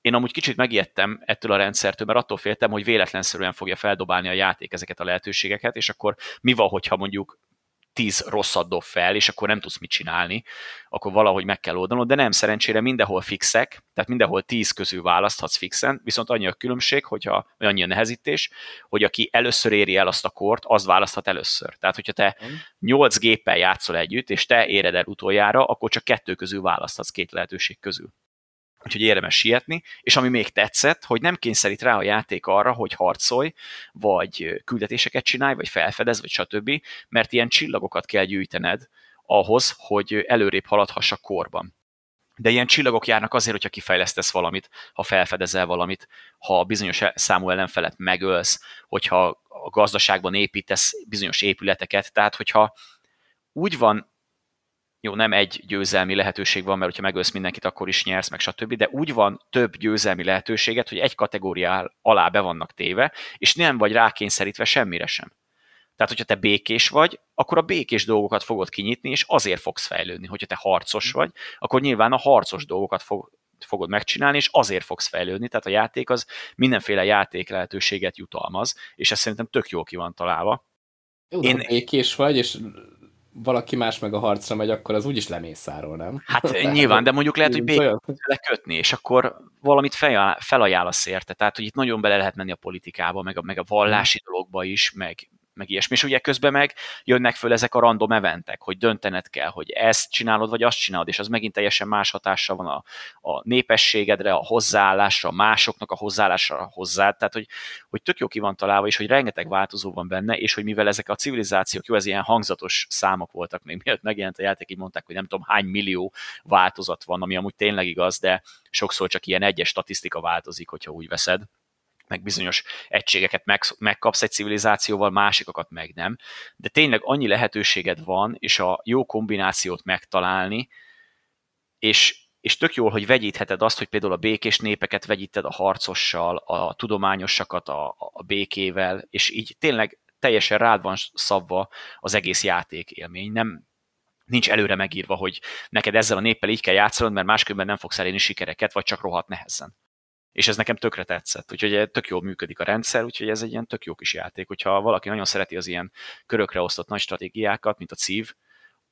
én amúgy kicsit megijedtem ettől a rendszertől, mert attól féltem, hogy véletlenszerűen fogja feldobálni a játék ezeket a lehetőségeket, és akkor mi van, hogyha mondjuk tíz rosszat dob fel, és akkor nem tudsz mit csinálni, akkor valahogy meg kell oldanod, de nem, szerencsére mindenhol fixek, tehát mindenhol tíz közül választhatsz fixen, viszont annyi a különbség, hogyha, vagy annyi a nehezítés, hogy aki először éri el azt a kort, az választhat először. Tehát, hogyha te nyolc géppel játszol együtt, és te éred el utoljára, akkor csak kettő közül választhatsz két lehetőség közül úgyhogy érdemes sietni, és ami még tetszett, hogy nem kényszerít rá a játék arra, hogy harcolj, vagy küldetéseket csinálj, vagy felfedez, vagy stb., mert ilyen csillagokat kell gyűjtened ahhoz, hogy előrébb haladhass a korban. De ilyen csillagok járnak azért, hogyha kifejlesztesz valamit, ha felfedezel valamit, ha bizonyos számú ellenfelet megölsz, hogyha a gazdaságban építesz bizonyos épületeket, tehát hogyha úgy van jó, nem egy győzelmi lehetőség van, mert hogyha megölsz mindenkit, akkor is nyersz, meg stb., de úgy van több győzelmi lehetőséget, hogy egy kategóriá alá be vannak téve, és nem vagy rákényszerítve semmire sem. Tehát, hogyha te békés vagy, akkor a békés dolgokat fogod kinyitni, és azért fogsz fejlődni. Hogyha te harcos vagy, akkor nyilván a harcos dolgokat fog, fogod megcsinálni, és azért fogsz fejlődni. Tehát a játék az mindenféle játék lehetőséget jutalmaz, és ez szerintem tök jól ki van találva. Jó, Én... békés vagy, és valaki más meg a harcra megy, akkor az úgyis lemészáról, nem? Hát (laughs) nyilván, de mondjuk lehet, hogy békés lekötni, és akkor valamit felajánlasz érte. Tehát, hogy itt nagyon bele lehet menni a politikába, meg a, meg a vallási dologba is, meg, meg ilyesmi. És ugye közben meg jönnek föl ezek a random eventek, hogy döntened kell, hogy ezt csinálod, vagy azt csinálod, és az megint teljesen más hatással van a, a népességedre, a hozzáállásra, másoknak a hozzáállásra hozzá. Tehát, hogy, hogy tök jó ki van találva, és hogy rengeteg változó van benne, és hogy mivel ezek a civilizációk, jó, ez ilyen hangzatos számok voltak még mielőtt megjelent a játék, így mondták, hogy nem tudom hány millió változat van, ami amúgy tényleg igaz, de sokszor csak ilyen egyes statisztika változik, hogyha úgy veszed meg bizonyos egységeket meg, megkapsz egy civilizációval, másikokat meg nem. De tényleg annyi lehetőséged van, és a jó kombinációt megtalálni, és, és tök jól, hogy vegyítheted azt, hogy például a békés népeket vegyíted a harcossal, a tudományosakat a, a békével, és így tényleg teljesen rád van szabva az egész játék élmény. Nem, nincs előre megírva, hogy neked ezzel a néppel így kell játszanod, mert máskülönben nem fogsz elérni sikereket, vagy csak rohadt nehezen. És ez nekem tökre tetszett, úgyhogy tök jól működik a rendszer, úgyhogy ez egy ilyen tök jó kis játék. Hogyha valaki nagyon szereti az ilyen körökre osztott nagy stratégiákat, mint a CIV,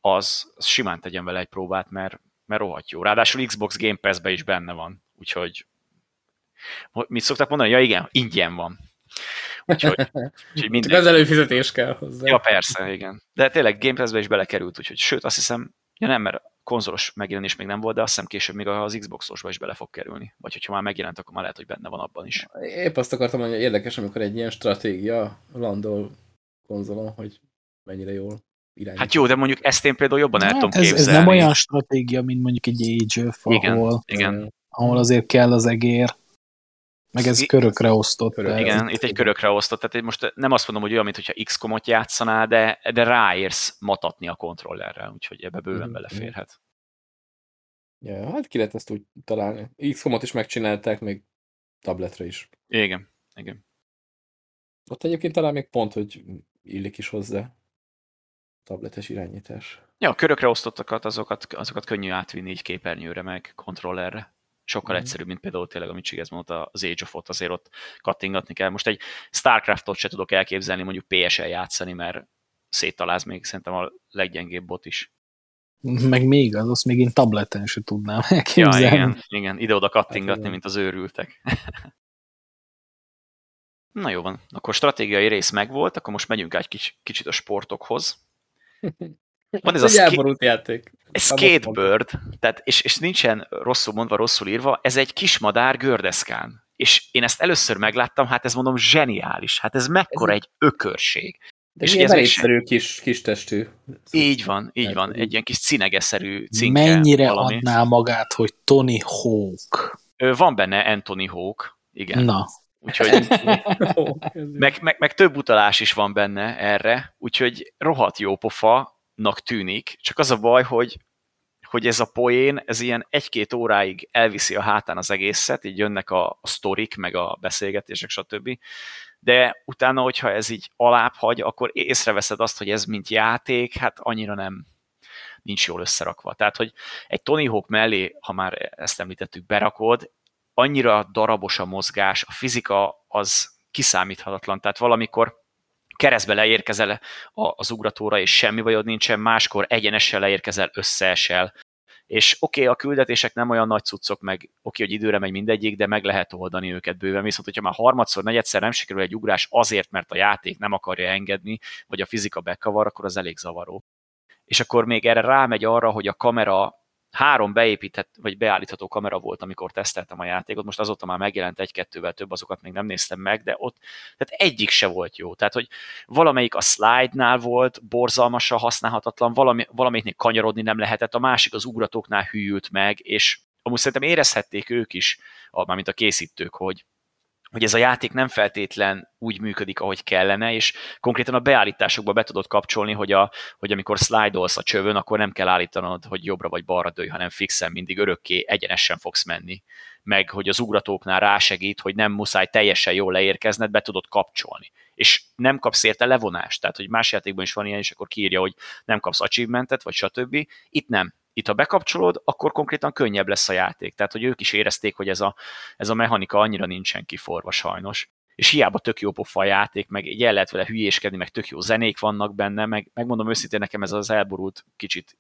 az, az simán tegyen vele egy próbát, mert, mert rohadt jó. Ráadásul Xbox Game Pass-be is benne van, úgyhogy mit szoktak mondani? Ja igen, ingyen van. Úgyhogy, úgyhogy minden... az előfizetés kell hozzá. Ja, persze, igen. De tényleg Game Pass-be is belekerült, úgyhogy sőt, azt hiszem, ja nem, mert konzolos megjelenés még nem volt, de azt hiszem később még az Xbox-osba is bele fog kerülni. Vagy hogyha már megjelent, akkor már lehet, hogy benne van abban is. Épp azt akartam mondani, hogy érdekes, amikor egy ilyen stratégia landol konzolon, hogy mennyire jól irányít. Hát jó, de mondjuk ezt én például jobban el hát tudom ez, képzelni. Ez nem olyan stratégia, mint mondjuk egy Age of, igen, ahol, igen. ahol azért kell az egér. Meg ez körökre osztott. Körök, igen, itt egy körökre osztott. Tehát most nem azt mondom, hogy olyan, mintha XCOM-ot játszanál, de, de ráérsz matatni a kontrollerrel, úgyhogy ebbe bőven mm-hmm. beleférhet. Ja, hát ki lehet ezt úgy találni. XCOM-ot is megcsinálták, még tabletre is. Igen, igen. Ott egyébként talán még pont, hogy illik is hozzá tabletes irányítás. Ja, a körökre osztottakat, azokat, azokat könnyű átvinni így képernyőre, meg kontrollerre sokkal mm. egyszerűbb, mint például tényleg, amit Csigez mondta, az Age of-ot azért ott kattingatni kell. Most egy Starcraftot se tudok elképzelni mondjuk PS-el játszani, mert széttaláz még szerintem a leggyengébb bot is. Meg még az, azt még én tableten se tudnám (laughs) elképzelni. Ja, igen, igen. ide-oda kattingatni, hát, mint az őrültek. (laughs) Na jó van, akkor stratégiai rész megvolt, akkor most megyünk egy kicsit a sportokhoz. (laughs) Van ez, ez a elborult játék. Ez skatebird, tehát, és, és nincsen rosszul mondva, rosszul írva, ez egy kismadár gördeszkán. És én ezt először megláttam, hát ez mondom zseniális, hát ez mekkora ez egy ökörség. De és ez egyszerű kis, kis testű. Így van, így van. Egy ilyen kis cinegeszerű cinke. Mennyire valami. adná magát, hogy Tony Hawk? Van benne Anthony Hawk, igen. Na. Úgyhogy, meg, meg, meg több utalás is van benne erre, úgyhogy rohadt jó pofa, nak tűnik, csak az a baj, hogy, hogy ez a poén, ez ilyen egy-két óráig elviszi a hátán az egészet, így jönnek a, a sztorik, meg a beszélgetések, stb. De utána, hogyha ez így alább hagy, akkor észreveszed azt, hogy ez mint játék, hát annyira nem, nincs jól összerakva. Tehát, hogy egy Tony Hawk mellé, ha már ezt említettük, berakod, annyira darabos a mozgás, a fizika az kiszámíthatatlan, tehát valamikor keresztbe leérkezel az ugratóra, és semmi bajod nincsen, máskor egyenesen leérkezel, összeesel, és oké, okay, a küldetések nem olyan nagy cuccok, meg oké, okay, hogy időre megy mindegyik, de meg lehet oldani őket bőven. Viszont, hogyha már harmadszor, negyedszer nem sikerül egy ugrás azért, mert a játék nem akarja engedni, vagy a fizika bekavar, akkor az elég zavaró. És akkor még erre rámegy arra, hogy a kamera három beépített, vagy beállítható kamera volt, amikor teszteltem a játékot, most azóta már megjelent egy-kettővel több, azokat még nem néztem meg, de ott tehát egyik se volt jó. Tehát, hogy valamelyik a slide-nál volt borzalmasan használhatatlan, valami, valamelyiknél kanyarodni nem lehetett, a másik az ugratóknál hűült meg, és amúgy szerintem érezhették ők is, mármint a készítők, hogy hogy ez a játék nem feltétlen úgy működik, ahogy kellene, és konkrétan a beállításokba be tudod kapcsolni, hogy, a, hogy amikor slide-olsz a csövön, akkor nem kell állítanod, hogy jobbra vagy balra dőj, hanem fixen mindig örökké egyenesen fogsz menni. Meg, hogy az ugratóknál rásegít, hogy nem muszáj teljesen jól leérkezned, be tudod kapcsolni. És nem kapsz érte levonást, tehát hogy más játékban is van ilyen, és akkor kiírja, hogy nem kapsz achievementet, vagy stb. Itt nem itt ha bekapcsolod, akkor konkrétan könnyebb lesz a játék. Tehát, hogy ők is érezték, hogy ez a, ez a mechanika annyira nincsen kiforva sajnos. És hiába tök jó pofa a játék, meg így el lehet vele hülyéskedni, meg tök jó zenék vannak benne, meg megmondom őszintén, nekem ez az elborult kicsit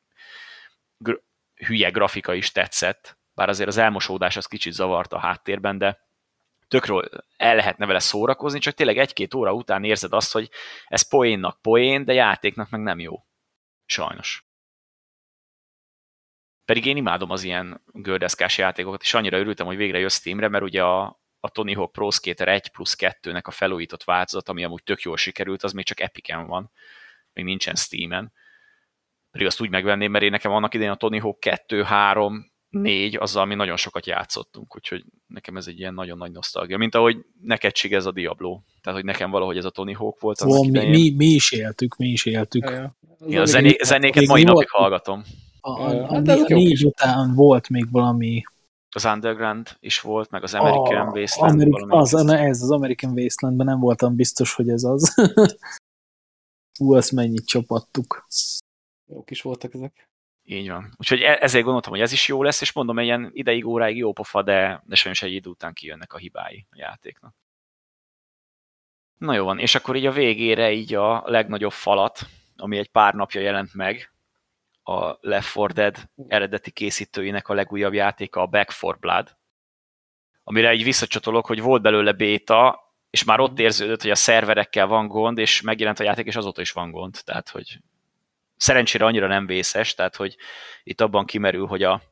gr- hülye grafika is tetszett, bár azért az elmosódás az kicsit zavart a háttérben, de tökről el lehetne vele szórakozni, csak tényleg egy-két óra után érzed azt, hogy ez poénnak poén, de játéknak meg nem jó. Sajnos. Pedig én imádom az ilyen gördeszkás játékokat, és annyira örültem, hogy végre jössz Steamre, mert ugye a, a Tony Hawk Pro Skater 1 plusz 2-nek a felújított változat, ami amúgy tök jól sikerült, az még csak Epic-en van, még nincsen Steam-en. Pedig azt úgy megvenném, mert én nekem annak idején a Tony Hawk 2, 3, 4, azzal mi nagyon sokat játszottunk, úgyhogy nekem ez egy ilyen nagyon nagy nosztalgia, mint ahogy neked ez a Diablo. Tehát, hogy nekem valahogy ez a Tony Hawk volt. Szóval mi, mi, mi, is éltük, mi is éltük. Ja, ja. Ja, a zené, zenéket mai napig hallgatom. A, a, hát a, a négy után volt még valami... Az Underground is volt, meg az American a, Wasteland. Amerik, az, ez az American Wastelandben nem voltam biztos, hogy ez az. (laughs) Hú, azt mennyit csapattuk. Jók is voltak ezek. Így van. Úgyhogy e- ezért gondoltam, hogy ez is jó lesz, és mondom, ilyen ideig, óráig jó pofa, de, de sajnos egy idő után kijönnek a hibái a játéknak. Na jó van, és akkor így a végére így a legnagyobb falat, ami egy pár napja jelent meg, a Left 4 Dead eredeti készítőinek a legújabb játéka, a Back 4 Blood, amire egy visszacsatolok, hogy volt belőle béta, és már ott érződött, hogy a szerverekkel van gond, és megjelent a játék, és azóta is van gond. Tehát, hogy szerencsére annyira nem vészes, tehát, hogy itt abban kimerül, hogy a,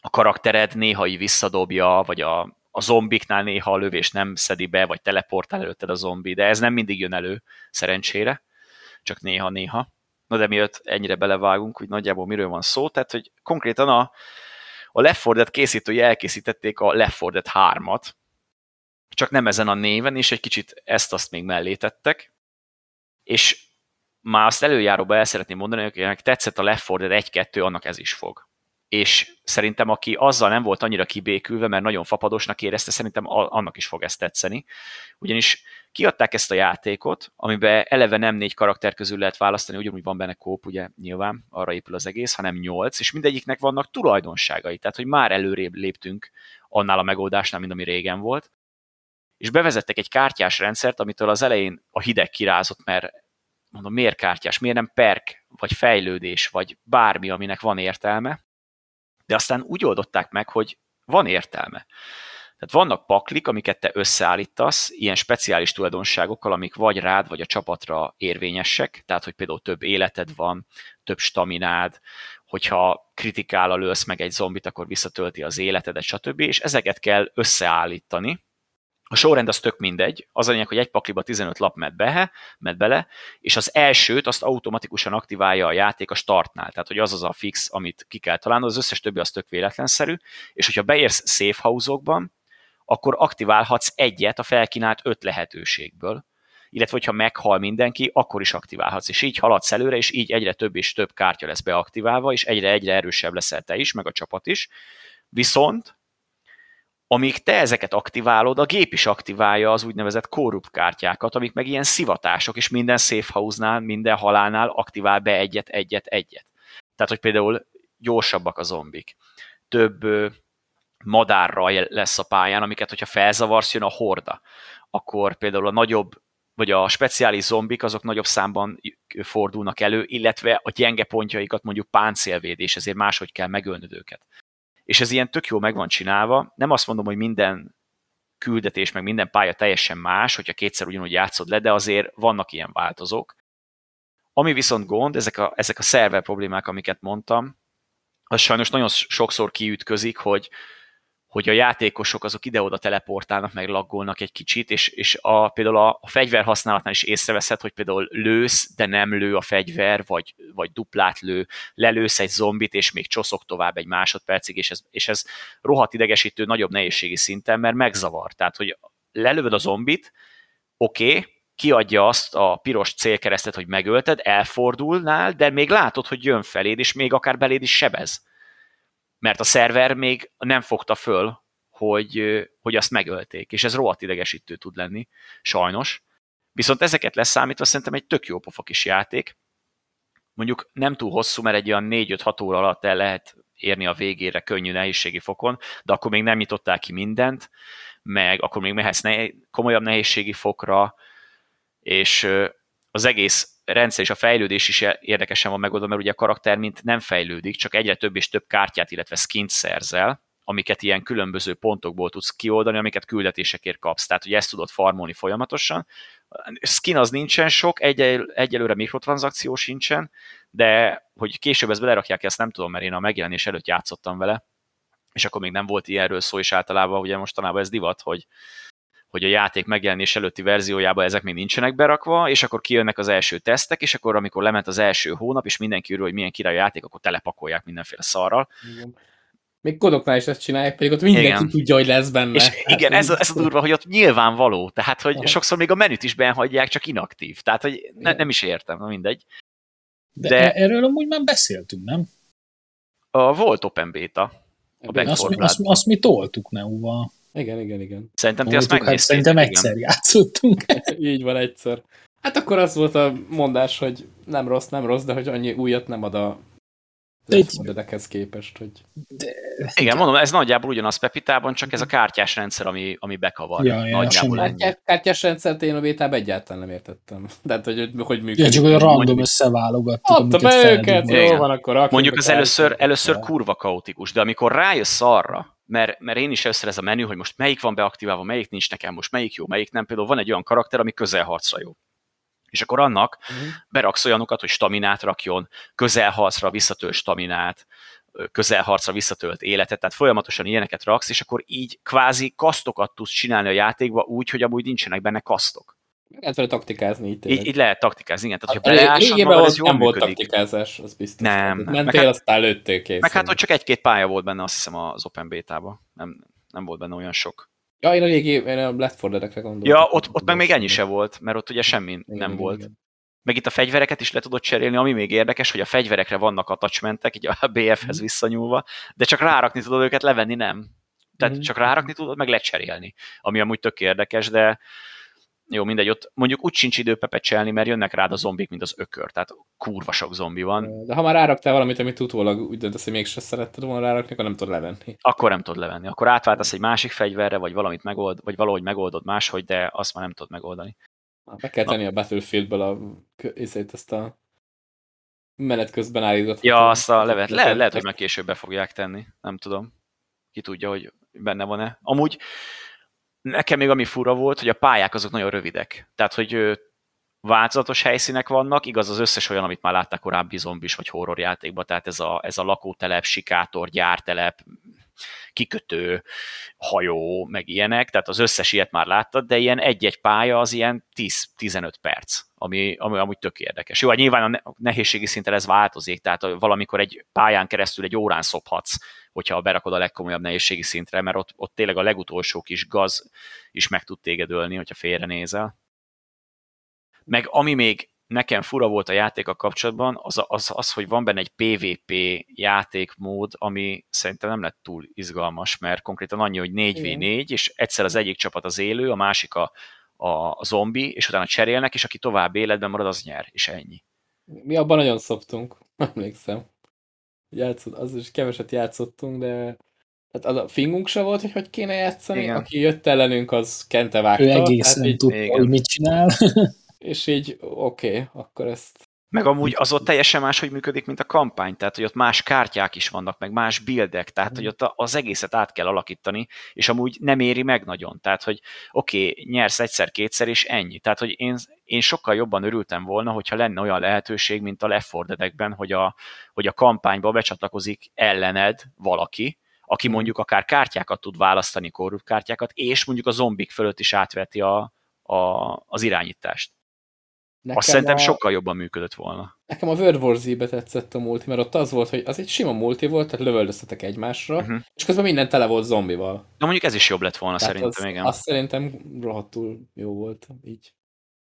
a karaktered néha így visszadobja, vagy a, a zombiknál néha a lövés nem szedi be, vagy teleportál előtted a zombi, de ez nem mindig jön elő, szerencsére, csak néha-néha. Na de miatt ennyire belevágunk, hogy nagyjából miről van szó, tehát hogy konkrétan a, a Left 4 Dead készítői elkészítették a Left 4 Dead 3-at, csak nem ezen a néven, és egy kicsit ezt-azt még mellé tettek, és már azt előjáróba el szeretném mondani, hogy akinek tetszett a Left 4 Dead 1-2, annak ez is fog. És szerintem aki azzal nem volt annyira kibékülve, mert nagyon fapadosnak érezte, szerintem annak is fog ezt tetszeni. Ugyanis kiadták ezt a játékot, amiben eleve nem négy karakter közül lehet választani, ugyanúgy van benne kóp, ugye nyilván, arra épül az egész, hanem nyolc, és mindegyiknek vannak tulajdonságai, tehát hogy már előrébb léptünk annál a megoldásnál, mint ami régen volt. És bevezettek egy kártyás rendszert, amitől az elején a hideg kirázott, mert mondom, miért kártyás, miért nem perk, vagy fejlődés, vagy bármi, aminek van értelme, de aztán úgy oldották meg, hogy van értelme. Tehát vannak paklik, amiket te összeállítasz, ilyen speciális tulajdonságokkal, amik vagy rád, vagy a csapatra érvényesek, tehát hogy például több életed van, több staminád, hogyha kritikál lősz meg egy zombit, akkor visszatölti az életedet, stb. És ezeket kell összeállítani. A sorrend az tök mindegy, az a lényeg, hogy egy pakliba 15 lap megy, be, megy bele, és az elsőt azt automatikusan aktiválja a játék a startnál, tehát hogy az az a fix, amit ki kell találnod, az összes többi az tök véletlenszerű, és hogyha beérsz safe house-okban, akkor aktiválhatsz egyet a felkínált öt lehetőségből. illetve hogyha meghal mindenki, akkor is aktiválhatsz, és így haladsz előre, és így egyre több és több kártya lesz beaktiválva, és egyre-egyre erősebb leszel te is, meg a csapat is. Viszont amíg te ezeket aktiválod, a gép is aktiválja az úgynevezett korrupt kártyákat, amik meg ilyen szivatások, és minden safe house-nál, minden halálnál aktivál be egyet, egyet, egyet. Tehát, hogy például gyorsabbak a zombik. Több madárra lesz a pályán, amiket, hogyha felzavarsz, jön a horda. Akkor például a nagyobb, vagy a speciális zombik, azok nagyobb számban fordulnak elő, illetve a gyenge pontjaikat mondjuk páncélvédés, ezért máshogy kell megölnöd őket és ez ilyen tök jó meg van csinálva. Nem azt mondom, hogy minden küldetés, meg minden pálya teljesen más, hogyha kétszer ugyanúgy játszod le, de azért vannak ilyen változók. Ami viszont gond, ezek a, ezek a szerver problémák, amiket mondtam, az sajnos nagyon sokszor kiütközik, hogy hogy a játékosok azok ide-oda teleportálnak, meg laggolnak egy kicsit, és, és a, például a, a fegyver használatnál is észreveszed, hogy például lősz, de nem lő a fegyver, vagy, vagy duplát lő, lelősz egy zombit, és még csoszok tovább egy másodpercig, és ez, és ez rohadt idegesítő nagyobb nehézségi szinten, mert megzavar. Tehát, hogy lelövöd a zombit, oké, okay, kiadja azt a piros célkeresztet, hogy megölted, elfordulnál, de még látod, hogy jön feléd, és még akár beléd is sebez mert a szerver még nem fogta föl, hogy, hogy azt megölték, és ez rohadt idegesítő tud lenni, sajnos. Viszont ezeket leszámítva szerintem egy tök jó pofa kis játék. Mondjuk nem túl hosszú, mert egy olyan 4-5-6 óra alatt el lehet érni a végére könnyű nehézségi fokon, de akkor még nem nyitották ki mindent, meg akkor még mehetsz ne- komolyabb nehézségi fokra, és az egész rendszer és a fejlődés is érdekesen van megoldva, mert ugye a karakter mint nem fejlődik, csak egyre több és több kártyát, illetve skint szerzel, amiket ilyen különböző pontokból tudsz kioldani, amiket küldetésekért kapsz. Tehát, hogy ezt tudod farmolni folyamatosan. Skin az nincsen sok, egyel, egyelőre mikrotranszakció sincsen, de hogy később ezt belerakják, ezt nem tudom, mert én a megjelenés előtt játszottam vele, és akkor még nem volt ilyenről szó, és általában ugye mostanában ez divat, hogy hogy a játék megjelenés előtti verziójában ezek még nincsenek berakva, és akkor kijönnek az első tesztek, és akkor amikor lement az első hónap, és mindenki örül, hogy milyen király játék, akkor telepakolják mindenféle szarral. Igen. Még kodoknál is ezt csinálják, pedig ott mindenki igen. tudja, hogy lesz benne. És hát, igen, ez, ez a durva, hogy ott nyilvánvaló, tehát hogy Aha. sokszor még a menüt is benhagyják, csak inaktív. Tehát, hogy ne, nem is értem, na mindegy. De, De erről amúgy már beszéltünk, nem? A, volt Open Beta. A azt, mi, azt, azt mi toltuk neuval. Igen, igen, igen. Szerintem ti azt hát megnéztétek. Szerintem egyszer igen. játszottunk. (laughs) Így van, egyszer. Hát akkor az volt a mondás, hogy nem rossz, nem rossz, de hogy annyi újat nem ad a modellekhez képest, hogy... De... Igen, mondom, ez nagyjából ugyanaz Pepitában, csak ez a kártyás rendszer, ami, ami bekavar. Ja, ja, nagyjából kártyás, kártyás rendszert én a bétában egyáltalán nem értettem. (laughs) Tehát, hogy, hogy működik. Ja, csak olyan random összeválogattuk, Adta be őket, jó van, akkor Mondjuk az először, először kurva kaotikus, de amikor rájössz arra, mert, mert én is először ez a menü, hogy most melyik van beaktiválva, melyik nincs nekem, most melyik jó, melyik nem. Például van egy olyan karakter, ami közelharcra jó. És akkor annak uh-huh. beraksz olyanokat, hogy staminát rakjon, közelharcra visszatölt staminát, közelharcra visszatölt életet, tehát folyamatosan ilyeneket raksz, és akkor így kvázi kasztokat tudsz csinálni a játékba úgy, hogy amúgy nincsenek benne kasztok. Lehet vele taktikázni itt. Így, így lehet taktikázni, igen. Tehát, hogyha beleássad magad, ez jól nem volt taktikázás, az biztos. Nem. nem. Mentél, hát, aztán lőttél kész. Meg hát, hogy csak egy-két pálya volt benne, azt hiszem az Open Beta-ba. Nem, nem volt benne olyan sok. Ja, én a régi, én a Left 4 Dead-ekre gondoltam. Ja, ott, ott meg még ennyi se volt, mert ott ugye semmi igen, nem igen, volt. Igen. Meg itt a fegyvereket is le tudod cserélni, ami még érdekes, hogy a fegyverekre vannak attachmentek, így a (laughs) BF-hez mhm. visszanyúlva, de csak rárakni tudod őket, levenni nem. Tehát mm. csak rárakni tudod, meg lecserélni, ami amúgy tök érdekes, de jó, mindegy, ott mondjuk úgy sincs idő pepecselni, mert jönnek rád a zombik, mint az ökör, tehát kurva sok zombi van. De ha már ráraktál valamit, amit utólag úgy döntesz, hogy mégse szeretted volna rárakni, akkor nem tudod levenni. Akkor nem tudod levenni. Akkor átváltasz egy másik fegyverre, vagy valamit megold, vagy valahogy megoldod máshogy, de azt már nem tudod megoldani. Be kell tenni Na. a Battlefieldből a, ezt a menet közben állított. Ja, azt a levet. Le, lehet, hogy meg később be fogják tenni. Nem tudom. Ki tudja, hogy benne van-e. Amúgy Nekem még ami fura volt, hogy a pályák azok nagyon rövidek. Tehát, hogy változatos helyszínek vannak, igaz az összes olyan, amit már látták korábbi zombis vagy horror játékban, tehát ez a, ez a lakótelep, sikátor, gyártelep, kikötő, hajó, meg ilyenek, tehát az összes ilyet már láttad, de ilyen egy-egy pálya az ilyen 10-15 perc, ami, ami amúgy tök érdekes. Jó, hát nyilván a nehézségi szinten ez változik, tehát valamikor egy pályán keresztül egy órán szophatsz, hogyha berakod a legkomolyabb nehézségi szintre, mert ott, ott tényleg a legutolsó kis gaz is meg tud téged ölni, hogyha félrenézel. meg ami még nekem fura volt a játéka kapcsolatban, az, az, az, hogy van benne egy PvP játékmód, ami szerintem nem lett túl izgalmas, mert konkrétan annyi, hogy 4v4, és egyszer az egyik csapat az élő, a másik a, a, zombi, és utána cserélnek, és aki tovább életben marad, az nyer, és ennyi. Mi abban nagyon szoptunk, (laughs) emlékszem. Játszott, az is keveset játszottunk, de tehát az a fingunk se volt, hogy hogy kéne játszani, Igen. aki jött ellenünk, az kente vágta. Ő egészen így, tudta, hogy mit csinál. (laughs) és így oké, okay, akkor ezt meg amúgy az ott teljesen más, hogy működik, mint a kampány, tehát hogy ott más kártyák is vannak, meg más bildek, tehát hogy ott az egészet át kell alakítani, és amúgy nem éri meg nagyon. Tehát, hogy oké, okay, nyersz egyszer-kétszer, és ennyi. Tehát, hogy én, én sokkal jobban örültem volna, hogyha lenne olyan lehetőség, mint a Left 4 Dead-ekben, hogy a, hogy a kampányba becsatlakozik ellened valaki, aki mhm. mondjuk akár kártyákat tud választani, korrupt kártyákat, és mondjuk a zombik fölött is átveti a, a, az irányítást. Nekem Azt szerintem a... sokkal jobban működött volna. Nekem a World War Z-be tetszett a multi, mert ott az volt, hogy az egy sima multi volt, tehát lövöldöztetek egymásra, uh-huh. és közben minden tele volt zombival. Na mondjuk ez is jobb lett volna tehát szerintem, az, igen. Azt szerintem rohadtul jó volt így.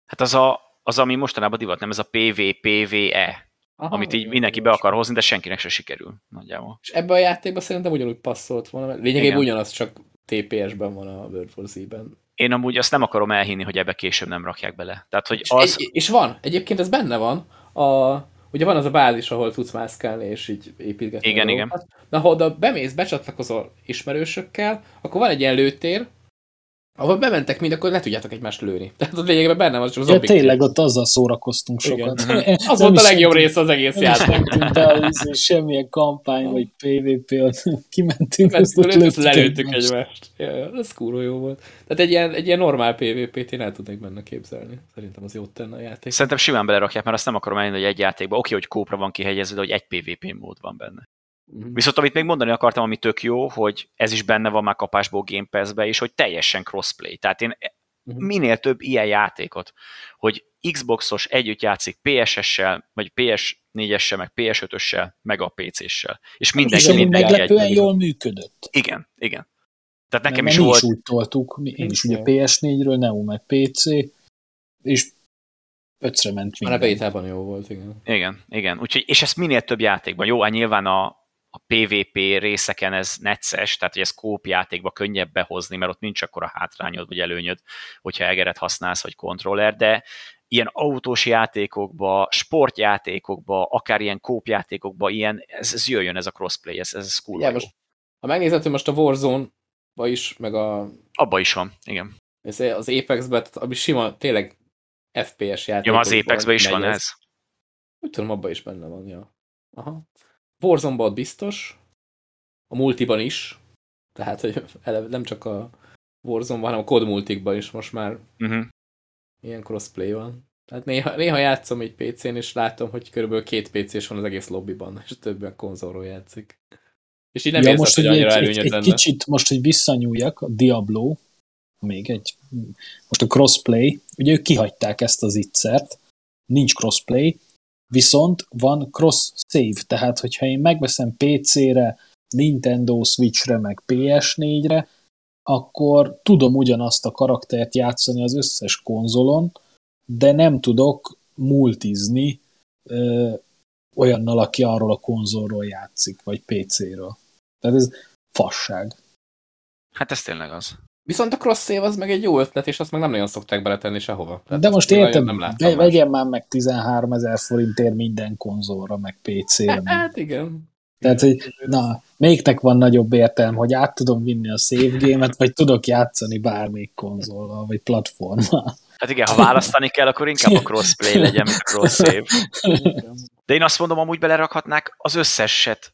Hát az, a, az ami mostanában divat, nem ez a PvPVE, Aha, amit így mindenki be akar hozni, de senkinek se sikerül nagyjából. És ebbe a játékba szerintem ugyanúgy passzolt volna, lényegében ugyanaz, csak TPS-ben van a World War Z-ben én amúgy azt nem akarom elhinni, hogy ebbe később nem rakják bele. Tehát, hogy az... és, és van, egyébként ez benne van. A, ugye van az a bázis, ahol tudsz mászkálni, és így építgetni. Igen, igen. Na, ha oda bemész, becsatlakozol ismerősökkel, akkor van egy ilyen lőtér, ahol bementek mind, akkor le tudjátok egymást lőni. (laughs) Tehát ott lényegében benne van, csak az ja, tényleg ott azzal szórakoztunk sokat. Igen. (laughs) az volt a legjobb rész az egész játék. De semmilyen kampány, vagy PvP, (laughs) kimentünk, azt ott lőttük, lelőttük egymást. Ja, ez kurva jó volt. Tehát egy ilyen, egy ilyen normál PvP-t én el tudnék benne képzelni. Szerintem az jót tenne a játék. Szerintem simán belerakják, mert azt nem akarom elni, hogy egy játékban, oké, hogy kópra van kihegyezve, de hogy egy PvP mód van benne. Uh-huh. Viszont amit még mondani akartam, ami tök jó, hogy ez is benne van már kapásból Game Pass-be, és hogy teljesen crossplay. Tehát én uh-huh. minél több ilyen játékot, hogy Xboxos együtt játszik PSS-sel, vagy PS4-essel, meg PS5-össel, meg a PC-ssel. És mindenki és meglepően egy jól működött. Igen, igen. Tehát nekem Mert is volt... Is úgy toltuk, én is ugye PS4-ről, Neo meg PC, és ötszre ment minden. Már a beta jó volt, igen. Igen, igen. Úgyhogy, és ezt minél több játékban. Jó, hát nyilván a, a PvP részeken ez necces, tehát hogy ez kópjátékba könnyebb behozni, mert ott nincs akkor a hátrányod vagy előnyöd, hogyha egeret használsz, vagy kontroller, de ilyen autós játékokba, sportjátékokba, akár ilyen kópjátékokba, ilyen, ez, ez jöjjön ez a crossplay, ez, ez cool. Ja, most, ha megnézed, hogy most a Warzone-ba is, meg a... Abba is van, igen. Ez az Apex-ben, ami sima, tényleg FPS játék. Ja, az Apex-ben is van ez. Úgy tudom, abban is benne van, ja. Aha. Warzone biztos, a multiban is, tehát hogy nem csak a Warzone-ban, hanem a COD multikban is most már uh-huh. ilyen crossplay van. Tehát néha, néha játszom egy PC-n, és látom, hogy körülbelül két PC-s van az egész lobbyban, és többen konzolról játszik. És így nem ja, érzed, most, hogy annyira egy, egy, egy kicsit, most, hogy visszanyúljak, a Diablo, még egy, most a crossplay, ugye ők kihagyták ezt az ittszert, nincs crossplay, Viszont van cross save, tehát hogyha én megveszem PC-re, Nintendo Switch-re, meg PS4-re, akkor tudom ugyanazt a karaktert játszani az összes konzolon, de nem tudok multizni ö, olyannal, aki arról a konzolról játszik, vagy PC-ről. Tehát ez fasság. Hát ez tényleg az. Viszont a cross save az meg egy jó ötlet, és azt meg nem nagyon szokták beletenni sehova. Tehát De most érted, nem ve vegyen már meg 13 ezer forintért minden konzolra, meg PC-re. Hát igen. Tehát, hogy na, melyiknek van nagyobb értelme, hogy át tudom vinni a save game-et, vagy tudok játszani bármelyik konzollal, vagy platformmal. Hát igen, ha választani kell, akkor inkább a crossplay legyen, mint a cross save. De én azt mondom, amúgy belerakhatnák az összeset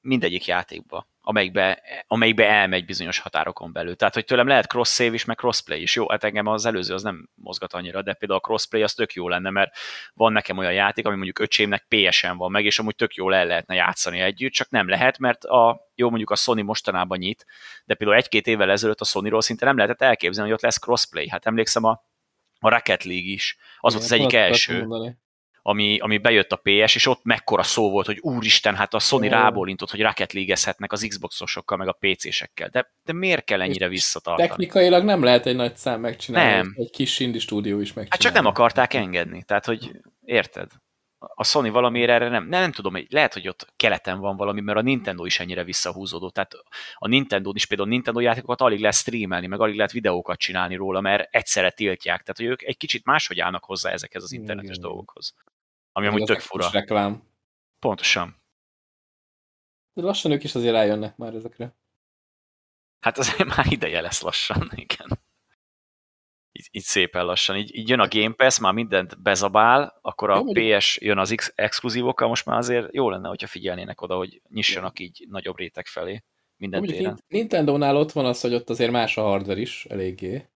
mindegyik játékba amelyikbe, amelyikbe elmegy bizonyos határokon belül. Tehát, hogy tőlem lehet cross-save is, meg crossplay is. Jó, hát engem az előző az nem mozgat annyira, de például a crossplay az tök jó lenne, mert van nekem olyan játék, ami mondjuk öcsémnek PS-en van meg, és amúgy tök jól el lehetne játszani együtt, csak nem lehet, mert a, jó, mondjuk a Sony mostanában nyit, de például egy-két évvel ezelőtt a Sony-ról szinte nem lehetett elképzelni, hogy ott lesz crossplay. Hát emlékszem a, a Rocket League is, az volt az egyik első. Mondani ami, ami bejött a PS, és ott mekkora szó volt, hogy úristen, hát a Sony rábólintott, hogy Rocket League-ezhetnek az Xboxosokkal, meg a PC-sekkel. De, de miért kell ennyire visszatartani? Technikailag nem lehet egy nagy szám megcsinálni. Nem. Egy kis indie stúdió is megcsinálni. Hát csak nem akarták engedni. Tehát, hogy érted? A Sony valamiért erre nem, nem, nem tudom, lehet, hogy ott keleten van valami, mert a Nintendo is ennyire visszahúzódott. Tehát a Nintendo is például a Nintendo játékokat alig lehet streamelni, meg alig lehet videókat csinálni róla, mert egyszerre tiltják. Tehát, hogy ők egy kicsit máshogy állnak hozzá ezekhez az internetes Igen. dolgokhoz. Ami amúgy tök fura. Reklám. Pontosan. De lassan ők is azért rájönnek már ezekre. Hát azért (laughs) már ideje lesz lassan, igen. Így, így szépen lassan. Így, így jön a Game Pass, már mindent bezabál, akkor a PS jön az X exkluzívokkal, most már azért jó lenne, hogyha figyelnének oda, hogy nyissanak így nagyobb réteg felé minden Mondjuk téren. Nin- Nintendo-nál ott van az, hogy ott azért más a hardware is eléggé.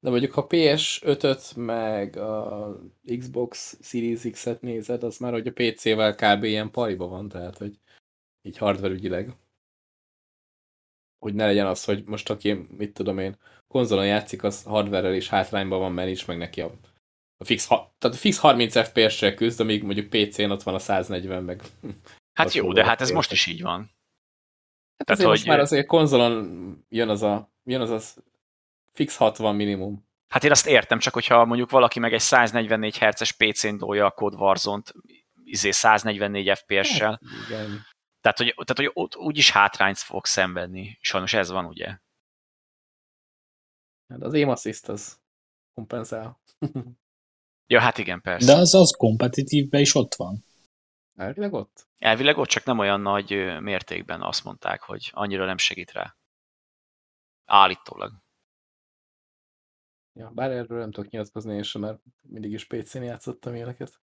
De mondjuk ha PS5-öt meg a Xbox Series X-et nézed, az már hogy a PC-vel kb. ilyen pariba van, tehát hogy így hardware ügyileg. Hogy ne legyen az, hogy most aki, mit tudom én, konzolon játszik, az hardware is hátrányban van, mert nincs meg neki a, a fix, ha, tehát a fix 30 FPS-sel küzd, amíg mondjuk PC-n ott van a 140 meg. (laughs) Hát az jó, de hát ez most is így van. Hát Tehát, azért most hogy- már azért konzolon jön az a, jön az a fix 60 minimum. Hát én azt értem, csak hogyha mondjuk valaki meg egy 144 Hz-es PC-n dolja a Code Warzone-t, izé 144 FPS-sel, Hát, igen. tehát hogy, tehát, hogy ott úgyis hátrányt fog szenvedni. Sajnos ez van, ugye? Hát az aim assist az kompenzál. (laughs) Ja, hát igen, persze. De az az kompetitívben is ott van. Elvileg ott? Elvileg ott csak nem olyan nagy mértékben azt mondták, hogy annyira nem segít rá. Állítólag. Ja, bár erről nem tudok nyilatkozni én sem, mert mindig is PC-n játszottam ilyeneket.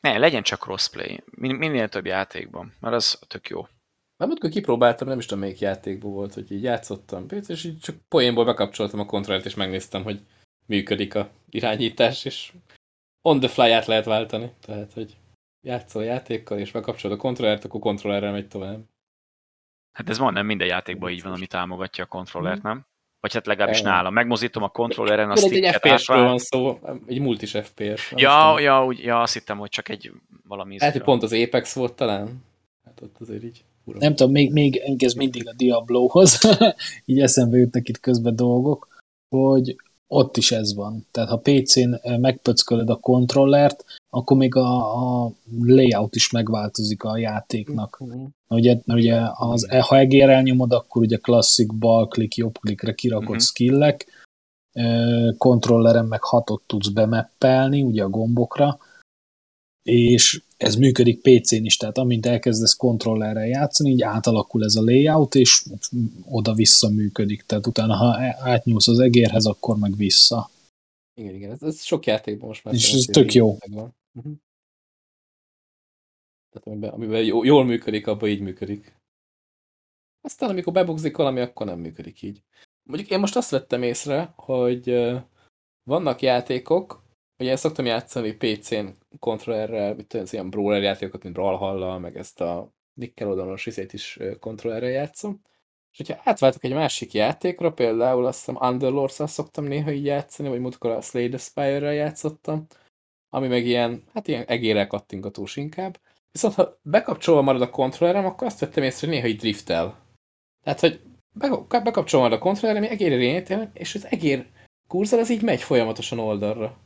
Ne, legyen csak crossplay. Min- minél több játékban, mert az tök jó. Nem múltkor kipróbáltam, nem is tudom melyik játékból volt, hogy így játszottam és így csak poénból bekapcsoltam a kontrollert, és megnéztem, hogy működik a irányítás, és on the fly át lehet váltani. Tehát, hogy játszol a játékkal, és bekapcsolod a kontrollert, akkor kontrollerrel megy tovább. Hát ez majdnem minden játékban így van, ami támogatja a kontrollert, nem? Vagy hát legalábbis Igen. nálam. Megmozítom a kontrolleren a Tudod, egy sticket FPS-ről van szó, egy multis FPS. Ja, ja, úgy, ja, azt hittem, hogy csak egy valami... Hogy pont az Apex volt talán. Hát ott azért így. Ura. Nem tudom, még, még ez mindig a Diablohoz, (laughs) így eszembe jutnak itt közben dolgok, hogy ott is ez van. Tehát ha PC-n megpöckölöd a kontrollert, akkor még a, a layout is megváltozik a játéknak. Mhm. Ugye, ugye az, ha egérrel nyomod, akkor ugye klasszik bal klik, jobb klikre kirakott Mhm. skillek, Ö, kontrolleren meg hatot tudsz bemeppelni, ugye a gombokra, és ez működik PC-n is, tehát amint elkezdesz kontrollerrel játszani, így átalakul ez a layout, és oda-vissza működik, tehát utána, ha átnyúlsz az egérhez, akkor meg vissza. Igen, igen, ez, ez sok játékban most már. És ez tök jó. megvan. Mhm. Tehát amiben, amiben jó- jól működik, abban így működik. Aztán amikor bebugzik valami, akkor nem működik így. Mondjuk én most azt vettem észre, hogy vannak játékok, ugye én szoktam játszani PC-n kontrollerrel, mit az ilyen brawler játékokat, mint Brawlhalla, meg ezt a Nickelodeonos izét is kontrollerrel játszom. És hogyha átváltok egy másik játékra, például azt hiszem Underlords-szal szoktam néha így játszani, vagy múltkor a Slay the Spire-rel játszottam, ami meg ilyen, hát ilyen egérrel kattingatós inkább. Viszont ha bekapcsolva marad a kontrollerem, akkor azt vettem észre, hogy néha így driftel. Tehát, hogy be- bekapcsolva marad a kontrollerem, egérre irányítom, és az egér kurzor az így megy folyamatosan oldalra.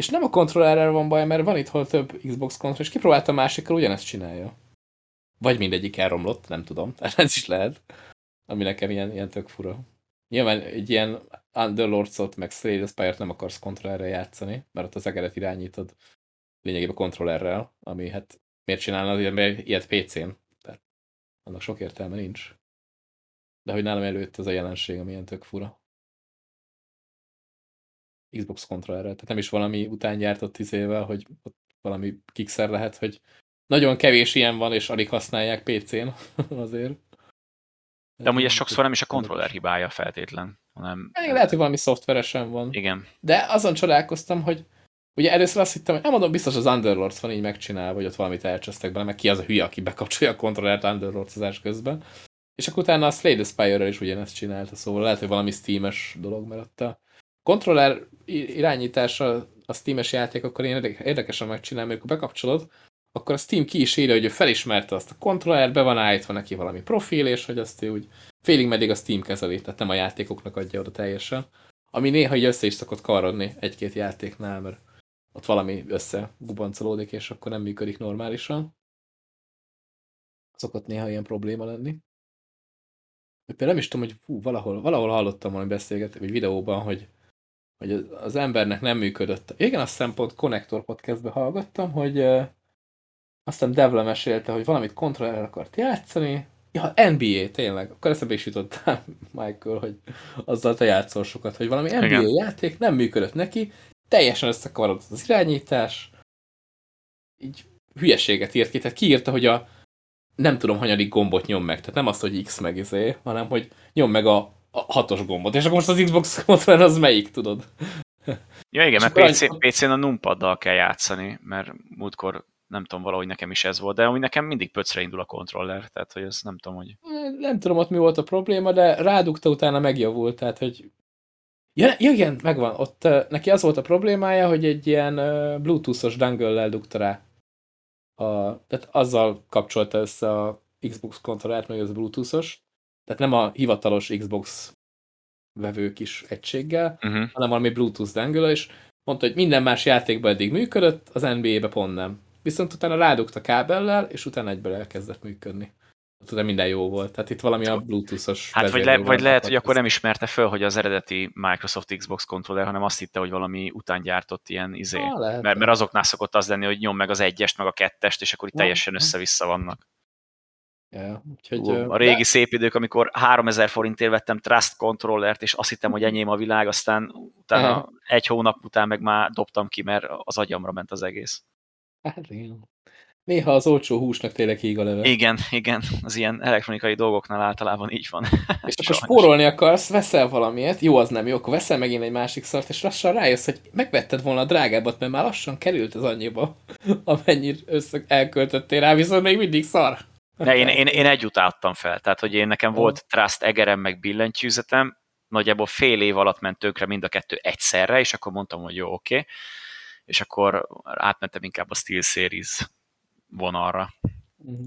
És nem a kontrollerrel van baj, mert van itt hol több Xbox kontroller, és kipróbáltam másikkal, ugyanezt csinálja. Vagy mindegyik elromlott, nem tudom, ez is lehet. Ami nekem ilyen, ilyen tök fura. Nyilván egy ilyen Underlords-ot, meg Slay the Spire-t nem akarsz kontrollerrel játszani, mert ott az egeret irányítod lényegében kontrollerrel, ami hát miért csinálna mert ilyet PC-n? Tehát annak sok értelme nincs. De hogy nálam előtt ez a jelenség, ami ilyen tök fura. Xbox kontrollerrel. Tehát nem is valami után gyártott izével, hogy ott valami kikszer lehet, hogy nagyon kevés ilyen van, és alig használják PC-n (laughs) azért. De amúgy ez sokszor nem is a kontroller hibája feltétlen, hanem... Igen, lehet, hogy valami szoftveresen van. Igen. De azon csodálkoztam, hogy ugye először azt hittem, hogy nem mondom, biztos az Underlords van így megcsinálva, vagy ott valamit elcsesztek bele, meg ki az a hülye, aki bekapcsolja a kontrollert Underlords közben. És akkor utána a Slay the Spire-rel is ugyanezt csinálta, szóval lehet, hogy valami Steam-es dolog, mert ott a kontroller irányítása a Steam-es játék, akkor én érdekesen megcsinálom, amikor bekapcsolod, akkor a Steam ki is írja, hogy ő felismerte azt a kontroller, be van állítva neki valami profil, és hogy azt ő úgy félig meddig a Steam kezeli, tehát nem a játékoknak adja oda teljesen. Ami néha így össze is szokott karodni egy-két játéknál, mert ott valami összegubancolódik, és akkor nem működik normálisan. Szokott néha ilyen probléma lenni. Például nem is tudom, hogy fú, valahol, valahol hallottam valami beszélget, vagy videóban, hogy, hogy az embernek nem működött. Igen, azt hiszem pont Connector podcastbe hallgattam, hogy uh, aztán Devla mesélte, hogy valamit kontroller akart játszani, Ja, NBA, tényleg. Akkor eszembe is jutottál, (laughs) Michael, hogy azzal te játszol sokat, hogy valami NBA Igen. játék nem működött neki, teljesen összekavarodott az irányítás, így hülyeséget írt ki, tehát kiírta, hogy a nem tudom, hanyadik gombot nyom meg, tehát nem azt, hogy X meg izé, hanem hogy nyom meg a, a hatos gombot, és akkor most az Xbox kontroller az melyik, tudod? Ja igen, mert PC, PC-n a numpaddal kell játszani, mert múltkor nem tudom, valahogy nekem is ez volt, de úgy nekem mindig pöcre indul a kontroller, tehát hogy ez nem tudom, hogy... Nem tudom ott mi volt a probléma, de rádugta utána megjavult, tehát hogy... Ja, igen, megvan, ott neki az volt a problémája, hogy egy ilyen uh, bluetooth-os dangle-lel dugta rá. A, tehát azzal kapcsolta össze a Xbox kontrollert, meg az bluetooth-os, tehát nem a hivatalos Xbox vevő kis egységgel, uh -huh. hanem valami bluetooth dangle és mondta, hogy minden más játékban eddig működött, az NBA-be pont nem viszont utána rádugta kábellel, és utána egyből elkezdett működni. Utána minden jó volt. Tehát itt valami a Bluetooth-os Hát vagy, le, vagy lehet, hogy akkor nem ismerte föl, hogy az eredeti Microsoft Xbox controller, hanem azt hitte, hogy valami után gyártott ilyen izé. Lehet, mert, mert azoknál szokott az lenni, hogy nyom meg az egyest, meg a kettest, és akkor itt teljesen össze-vissza vannak. Ja, úgyhogy, a régi de... szép idők, amikor 3000 forintért vettem Trust controllert, és azt hittem, hogy enyém a világ, aztán utána Aha. egy hónap után meg már dobtam ki, mert az agyamra ment az egész. Hát igen. Néha az olcsó húsnak tényleg híg a leve. Igen, igen, az ilyen elektronikai dolgoknál általában így van. (laughs) És akkor spórolni akarsz, veszel valamiért, jó, az nem jó, akkor veszel megint egy másik szart, és lassan rájössz, hogy megvetted volna a drágábbat, mert már lassan került az annyiba, (laughs) amennyit össze elköltöttél rá, viszont még mindig szar. Ne, én, én, én együtt álltam fel, tehát hogy én nekem volt Trust egerem meg billentyűzetem, nagyjából fél év alatt ment tönkre mind a kettő egyszerre, és akkor mondtam, hogy jó, oké. Okay és akkor átmentem inkább a Steel Series vonalra. Uh-huh.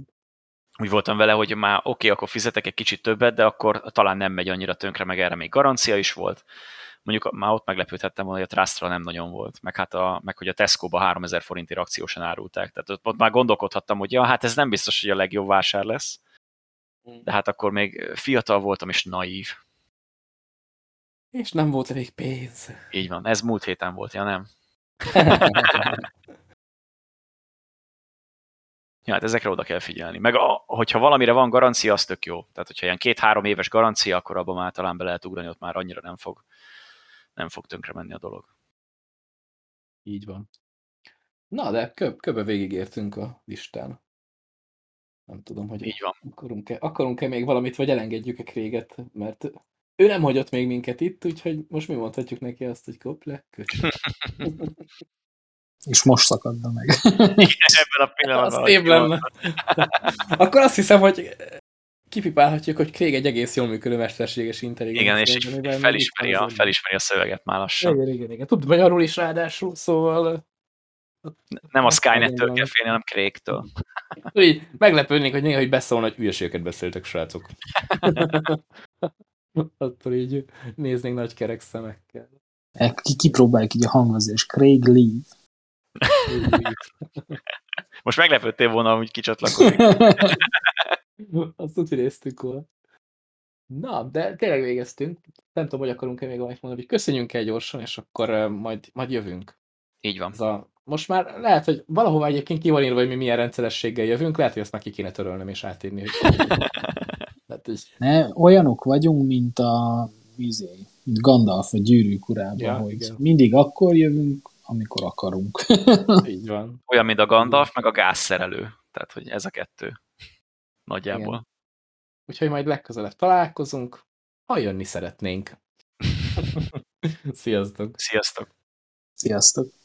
Úgy voltam vele, hogy már oké, okay, akkor fizetek egy kicsit többet, de akkor talán nem megy annyira tönkre, meg erre még garancia is volt. Mondjuk már ott meglepődhettem volna, hogy a Trustra nem nagyon volt, meg, hát a, meg hogy a Tesco-ba 3000 forintért akciósan árulták. Tehát ott, ott már gondolkodhattam, hogy ja, hát ez nem biztos, hogy a legjobb vásár lesz. De hát akkor még fiatal voltam és naív. És nem volt elég pénz. Így van, ez múlt héten volt, ja nem? (laughs) ja, hát ezekre oda kell figyelni. Meg a, hogyha valamire van garancia, az tök jó. Tehát, hogyha ilyen két-három éves garancia, akkor abban már talán be lehet ugrani, ott már annyira nem fog, nem fog tönkre menni a dolog. Így van. Na, de köb, köbe végigértünk a listán. Nem tudom, hogy Így van. akarunk-e akarunk -e még valamit, vagy elengedjük-e Kréget, mert ő nem hagyott még minket itt, úgyhogy most mi mondhatjuk neki azt, hogy kop le, És most szakadna meg. Igen, ebben a pillanatban. Az szép lenne. Akkor azt hiszem, hogy kipipálhatjuk, hogy Craig egy egész jól működő mesterséges intelligencia. Igen, és felismeri a, felismeri a szöveget már lassan. Igen, igen, igen. Tud magyarul is ráadásul, szóval... Nem a Skynet-től kell félni, hanem Craig-től. Így (laughs) meglepődnénk, hogy néha hogy beszólna, hogy ügyességeket beszéltek, srácok. (laughs) Attól így néznénk nagy kerek szemekkel. Ki, kipróbáljuk így a hangozás. Craig Lee. (laughs) Most meglepődtél volna, hogy kicsatlakozik. (laughs) Azt úgy néztük volna. Na, de tényleg végeztünk. Nem tudom, hogy akarunk-e még valamit mondani, hogy köszönjünk el gyorsan, és akkor majd, majd jövünk. Így van. Ez a, most már lehet, hogy valahova egyébként ki van írva, hogy mi milyen rendszerességgel jövünk, lehet, hogy ezt már ki kéne törölnöm és átírni, hogy (laughs) Hát így... Ne, olyanok vagyunk, mint a vízé, mint Gandalf a gyűrűk urában, ja, hogy igen. mindig akkor jövünk, amikor akarunk. (laughs) így van. Olyan, mint a Gandalf, meg a gázszerelő. Tehát, hogy ez a kettő. Nagyjából. Igen. Úgyhogy majd legközelebb találkozunk, ha jönni szeretnénk. (laughs) (laughs) Sziasztok! Sziasztok! Sziasztok!